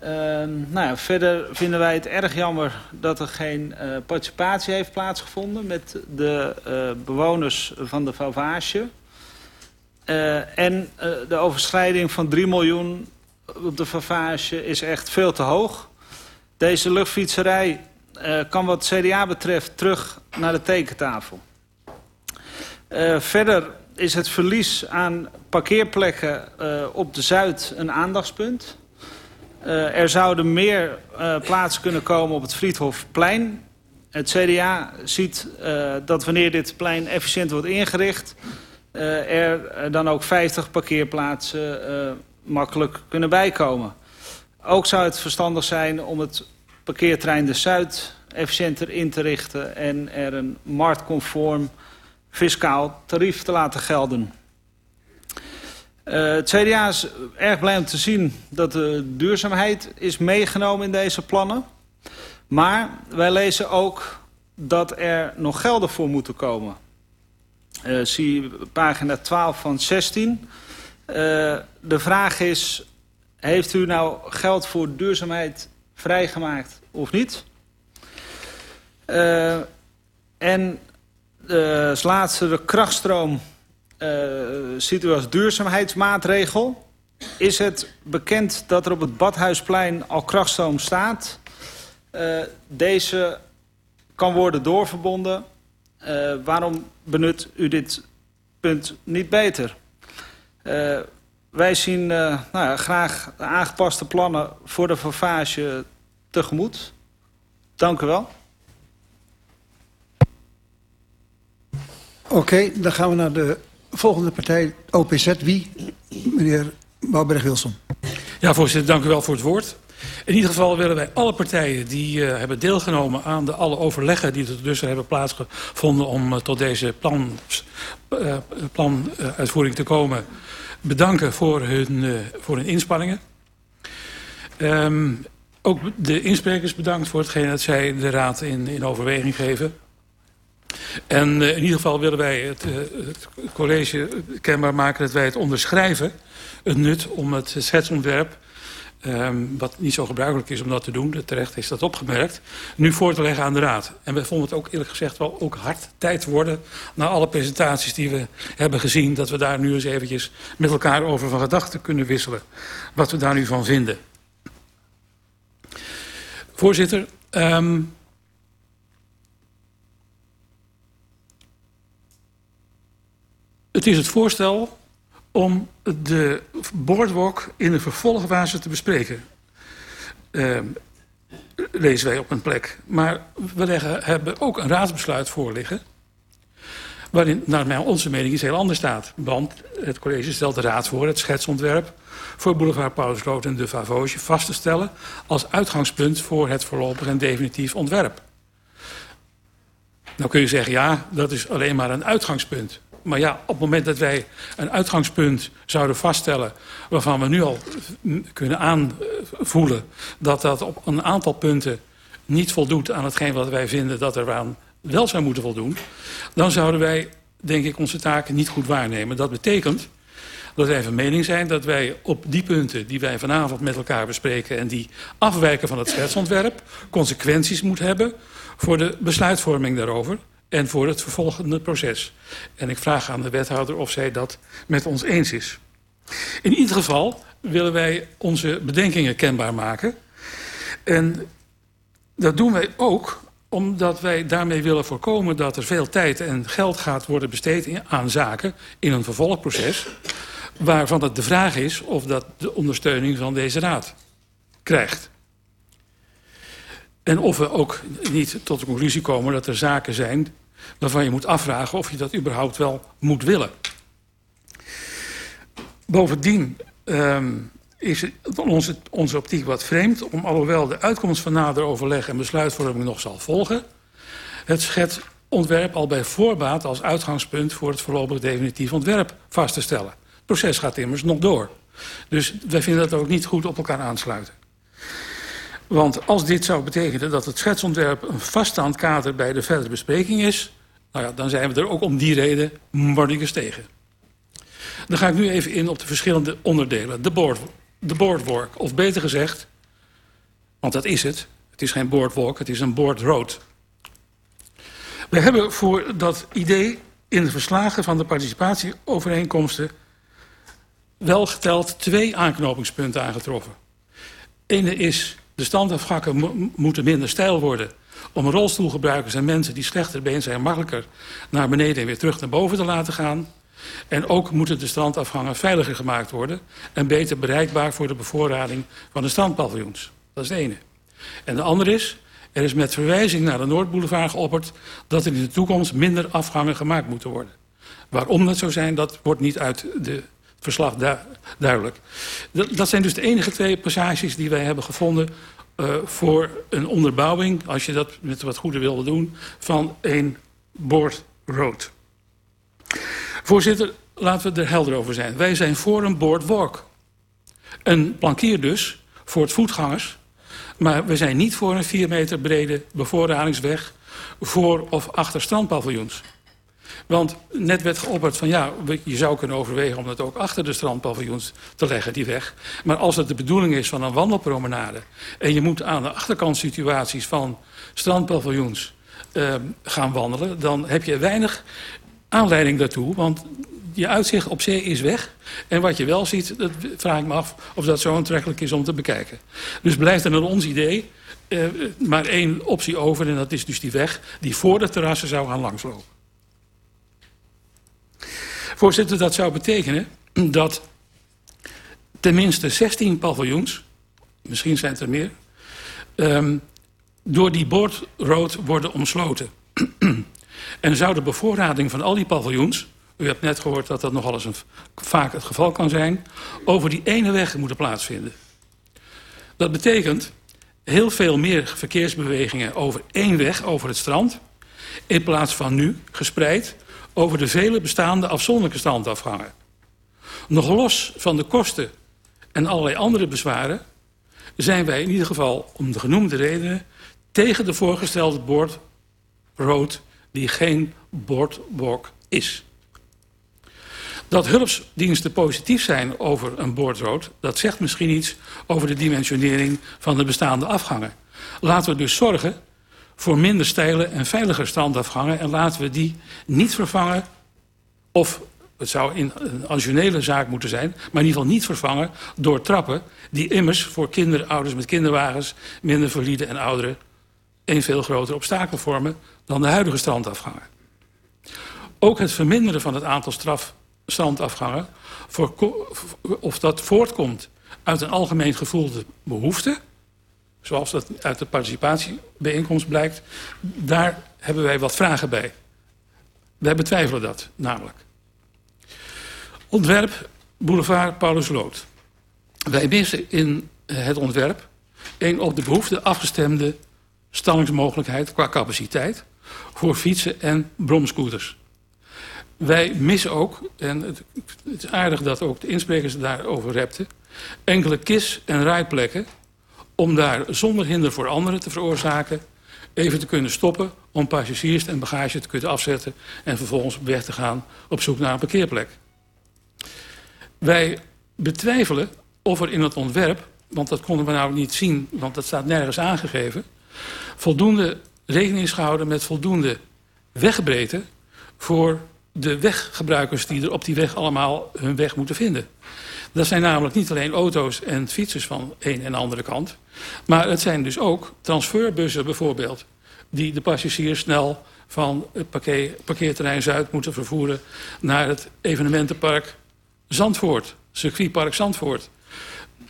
nou ja, verder vinden wij het erg jammer dat er geen participatie heeft plaatsgevonden... met de bewoners van de Vauvage... Uh, en uh, de overschrijding van 3 miljoen op de Favage is echt veel te hoog. Deze luchtfietserij uh, kan wat CDA betreft terug naar de tekentafel. verder is het verlies aan parkeerplekken op de Zuid een aandachtspunt. er zouden meer plaatsen kunnen komen op het Friedhofplein. Het CDA ziet dat wanneer dit plein efficiënt wordt ingericht er dan ook 50 parkeerplaatsen uh, makkelijk kunnen bijkomen. Ook zou het verstandig zijn om het parkeertrein de Zuid efficiënter in te richten... en er een marktconform fiscaal tarief te laten gelden. Uh, het CDA is erg blij om te zien dat de duurzaamheid is meegenomen in deze plannen. Maar wij lezen ook dat er nog gelden voor moeten komen... Uh, zie pagina 12 van 16. Uh, de vraag is, heeft u nou geld voor duurzaamheid vrijgemaakt of niet? Uh, en als laatste de krachtstroom ziet u als duurzaamheidsmaatregel. Is het bekend dat er op het Badhuisplein al krachtstroom staat? deze kan worden doorverbonden eh, waarom benut u dit punt niet beter? Eh, wij zien eh, nou ja, graag aangepaste plannen voor de vervage tegemoet. Dank u wel. Oké, dan gaan we naar de volgende partij, OPZ. Wie? Meneer Bouwberg-Wilson. Ja, voorzitter, dank u wel voor het woord. In ieder geval willen wij alle partijen die uh, hebben deelgenomen aan de alle overleggen die er dus hebben plaatsgevonden om uh, tot deze plan, uh, planuitvoering te komen, bedanken voor hun, voor hun inspanningen. Um, ook de insprekers bedankt voor hetgeen dat zij de raad in, in overweging geven. En in ieder geval willen wij het, het college kenbaar maken dat wij het onderschrijven. Het nut om het schetsontwerp, um, wat niet zo gebruikelijk is om dat te doen, terecht is dat opgemerkt, nu voor te leggen aan de raad. En wij vonden het ook eerlijk gezegd wel ook hard tijd worden, na alle presentaties die we hebben gezien, dat we daar nu eens eventjes met elkaar over van gedachten kunnen wisselen. Wat we daar nu van vinden. Voorzitter, um, het is het voorstel om de boardwalk in de vervolgfase te bespreken. Uh, lezen wij op een plek. Maar we leggen, hebben ook een raadsbesluit voor liggen. Waarin, naar onze mening, iets heel anders staat. Want het college stelt de raad voor het schetsontwerp voor boulevard Paulusloot en de Vavoge vast te stellen als uitgangspunt voor het voorlopig en definitief ontwerp. Nou kun je zeggen, ja, dat is alleen maar een uitgangspunt. Maar ja, op het moment dat wij een uitgangspunt zouden vaststellen... waarvan we nu al kunnen aanvoelen dat dat op een aantal punten niet voldoet aan hetgeen wat wij vinden dat er aan wel zou moeten voldoen... dan zouden wij, denk ik, onze taken niet goed waarnemen. Dat betekent dat wij van mening zijn dat wij op die punten die wij vanavond met elkaar bespreken... en die afwijken van het schetsontwerp, consequenties moet hebben... voor de besluitvorming daarover en voor het vervolgende proces. En ik vraag aan de wethouder of zij dat met ons eens is. In ieder geval willen wij onze bedenkingen kenbaar maken. En dat doen wij ook omdat wij daarmee willen voorkomen dat er veel tijd en geld gaat worden besteed aan zaken in een vervolgproces waarvan het de vraag is of dat de ondersteuning van deze raad krijgt. En of we ook niet tot de conclusie komen dat er zaken zijn waarvan je moet afvragen of je dat überhaupt wel moet willen. Bovendien um, is het onze, onze optiek wat vreemd om alhoewel de uitkomst van nader overleg en besluitvorming nog zal volgen, het schetsontwerp al bij voorbaat als uitgangspunt voor het voorlopig definitief ontwerp vast te stellen proces gaat immers nog door. Dus wij vinden dat ook niet goed op elkaar aansluiten. Want als dit zou betekenen dat het schetsontwerp een vaststaand kader bij de verdere bespreking is... Nou ja, dan zijn we er ook om die reden mordicus tegen. Dan ga ik nu even in op de verschillende onderdelen. De, board, de boardwalk, of beter gezegd, want dat is het. Het is geen boardwalk, het is een boardroad. We hebben voor dat idee in de verslagen van de participatieovereenkomsten wel geteld twee aanknopingspunten aangetroffen. Ene is, de standafgakken moeten minder stijl worden... om rolstoelgebruikers en mensen die slechter been zijn... makkelijker naar beneden en weer terug naar boven te laten gaan. En ook moeten de strandafgangen veiliger gemaakt worden... en beter bereikbaar voor de bevoorrading van de strandpaviljoens. Dat is de ene. En de andere is, er is met verwijzing naar de Noordboulevard geopperd... dat er in de toekomst minder afgangen gemaakt moeten worden. Waarom dat zou zijn, dat wordt niet uit de verslag du duidelijk. Dat, dat, zijn dus de enige twee passages die wij hebben gevonden... Uh, voor een onderbouwing, als je dat met wat goede wilde doen... van een board road. Voorzitter, laten we er helder over zijn. Wij zijn voor een boardwalk. Een plankier dus, voor het voetgangers... maar we zijn niet voor een 4 meter brede bevoorradingsweg... voor of achter strandpaviljoens. Want net werd geopperd van ja, je zou kunnen overwegen om het ook achter de strandpaviljoens te leggen, die weg. Maar als het de bedoeling is van een wandelpromenade en je moet aan de achterkant situaties van strandpaviljoens uh, gaan wandelen, dan heb je weinig aanleiding daartoe. Want je uitzicht op zee is weg. En wat je wel ziet, dat vraag ik me af of dat zo aantrekkelijk is om te bekijken. Dus blijft er naar ons idee uh, maar één optie over en dat is dus die weg die voor de terrassen zou gaan langslopen. Voorzitter, dat zou betekenen dat tenminste 16 paviljoens, misschien zijn het er meer, um, door die boordrood worden omsloten. En zou de bevoorrading van al die paviljoens... u hebt net gehoord dat dat nogal eens een, vaak het geval kan zijn... over die ene weg moeten plaatsvinden. Dat betekent heel veel meer verkeersbewegingen over één weg, over het strand... in plaats van nu gespreid over de vele bestaande afzonderlijke strandafgangen. Nog los van de kosten en allerlei andere bezwaren... zijn wij in ieder geval om de genoemde redenen... tegen de voorgestelde boardroad die geen boardwalk is. Dat hulpsdiensten positief zijn over een boardroad... dat zegt misschien iets over de dimensionering van de bestaande afgangen. Laten we dus zorgen voor minder steile en veiliger strandafgangen... en laten we die niet vervangen of het zou in een additionele zaak moeten zijn... maar in ieder geval niet vervangen door trappen... die immers voor kinderouders met kinderwagens... minder valide en ouderen een veel groter obstakel vormen... dan de huidige strandafgangen. Ook het verminderen van het aantal straf strandafgangen... Voor, of dat voortkomt uit een algemeen gevoelde behoefte... zoals dat uit de participatiebijeenkomst blijkt... daar hebben wij wat vragen bij. Wij betwijfelen dat namelijk. Ontwerp Boulevard Paulus Lood. Wij missen in het ontwerp een op de behoefte afgestemde stallingsmogelijkheid qua capaciteit voor fietsen en bromscooters. Wij missen ook, en het, is aardig dat ook de insprekers daarover repten... enkele kis- en rijplekken om daar zonder hinder voor anderen te veroorzaken... even te kunnen stoppen om passagiers en bagage te kunnen afzetten... en vervolgens op weg te gaan op zoek naar een parkeerplek. Wij betwijfelen of er in het ontwerp, want dat konden we nou niet zien... want dat staat nergens aangegeven... voldoende rekening is gehouden met voldoende wegbreedte... voor de weggebruikers die er op die weg allemaal hun weg moeten vinden. Dat zijn namelijk niet alleen auto's en fietsers van een en andere kant... maar het zijn dus ook transferbussen bijvoorbeeld... die de passagiers snel van het parkeer, parkeerterrein Zuid moeten vervoeren... naar het evenementenpark Zandvoort, circuitpark Zandvoort.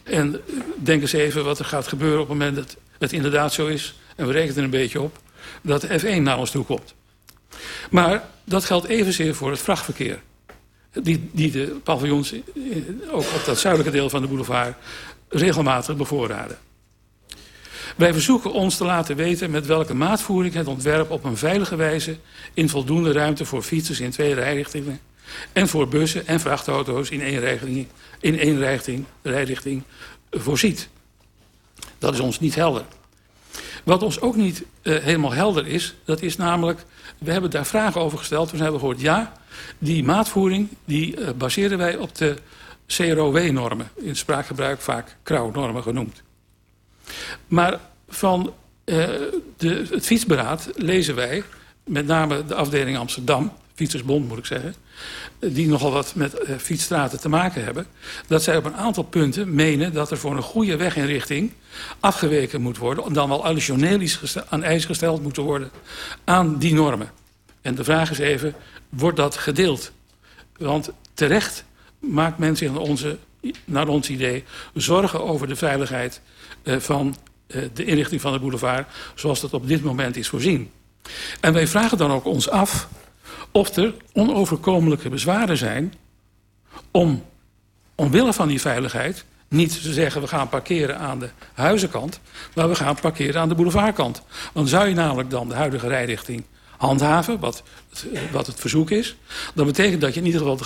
En denk eens even wat er gaat gebeuren op het moment dat het inderdaad zo is... en we rekenen er een beetje op, dat de F1 naar ons toe komt. Maar dat geldt evenzeer voor het vrachtverkeer. Die, die de paviljoens, ook op dat zuidelijke deel van de boulevard, regelmatig bevoorraden. Wij verzoeken ons te laten weten met welke maatvoering het ontwerp op een veilige wijze in voldoende ruimte voor fietsers in twee rijrichtingen en voor bussen en vrachtauto's in één rijrichting, in één rijrichting, rijrichting voorziet. Dat is ons niet helder. Wat ons ook niet uh, helemaal helder is, dat is namelijk... we hebben daar vragen over gesteld. We hebben gehoord, ja, die maatvoering... die uh, baseren wij op de CROW-normen. In spraakgebruik vaak krauw-normen genoemd. Maar van uh, de, het fietsberaad lezen wij... met name de afdeling Amsterdam... Fietsersbond moet ik zeggen die nogal wat met uh, fietsstraten te maken hebben... dat zij op een aantal punten menen dat er voor een goede weginrichting afgeweken moet worden... dan wel additioneel aan eis gesteld moeten worden aan die normen. En de vraag is even, wordt dat gedeeld? Want terecht maakt men zich naar, onze, naar ons idee zorgen over de veiligheid uh, van uh, de inrichting van de boulevard... zoals dat op dit moment is voorzien. En wij vragen dan ook ons af of er onoverkomelijke bezwaren zijn om omwille van die veiligheid niet te zeggen we gaan parkeren aan de huizenkant, maar we gaan parkeren aan de boulevardkant. Want zou je namelijk dan de huidige rijrichting handhaven, wat wat het verzoek is, dan betekent dat je in ieder geval de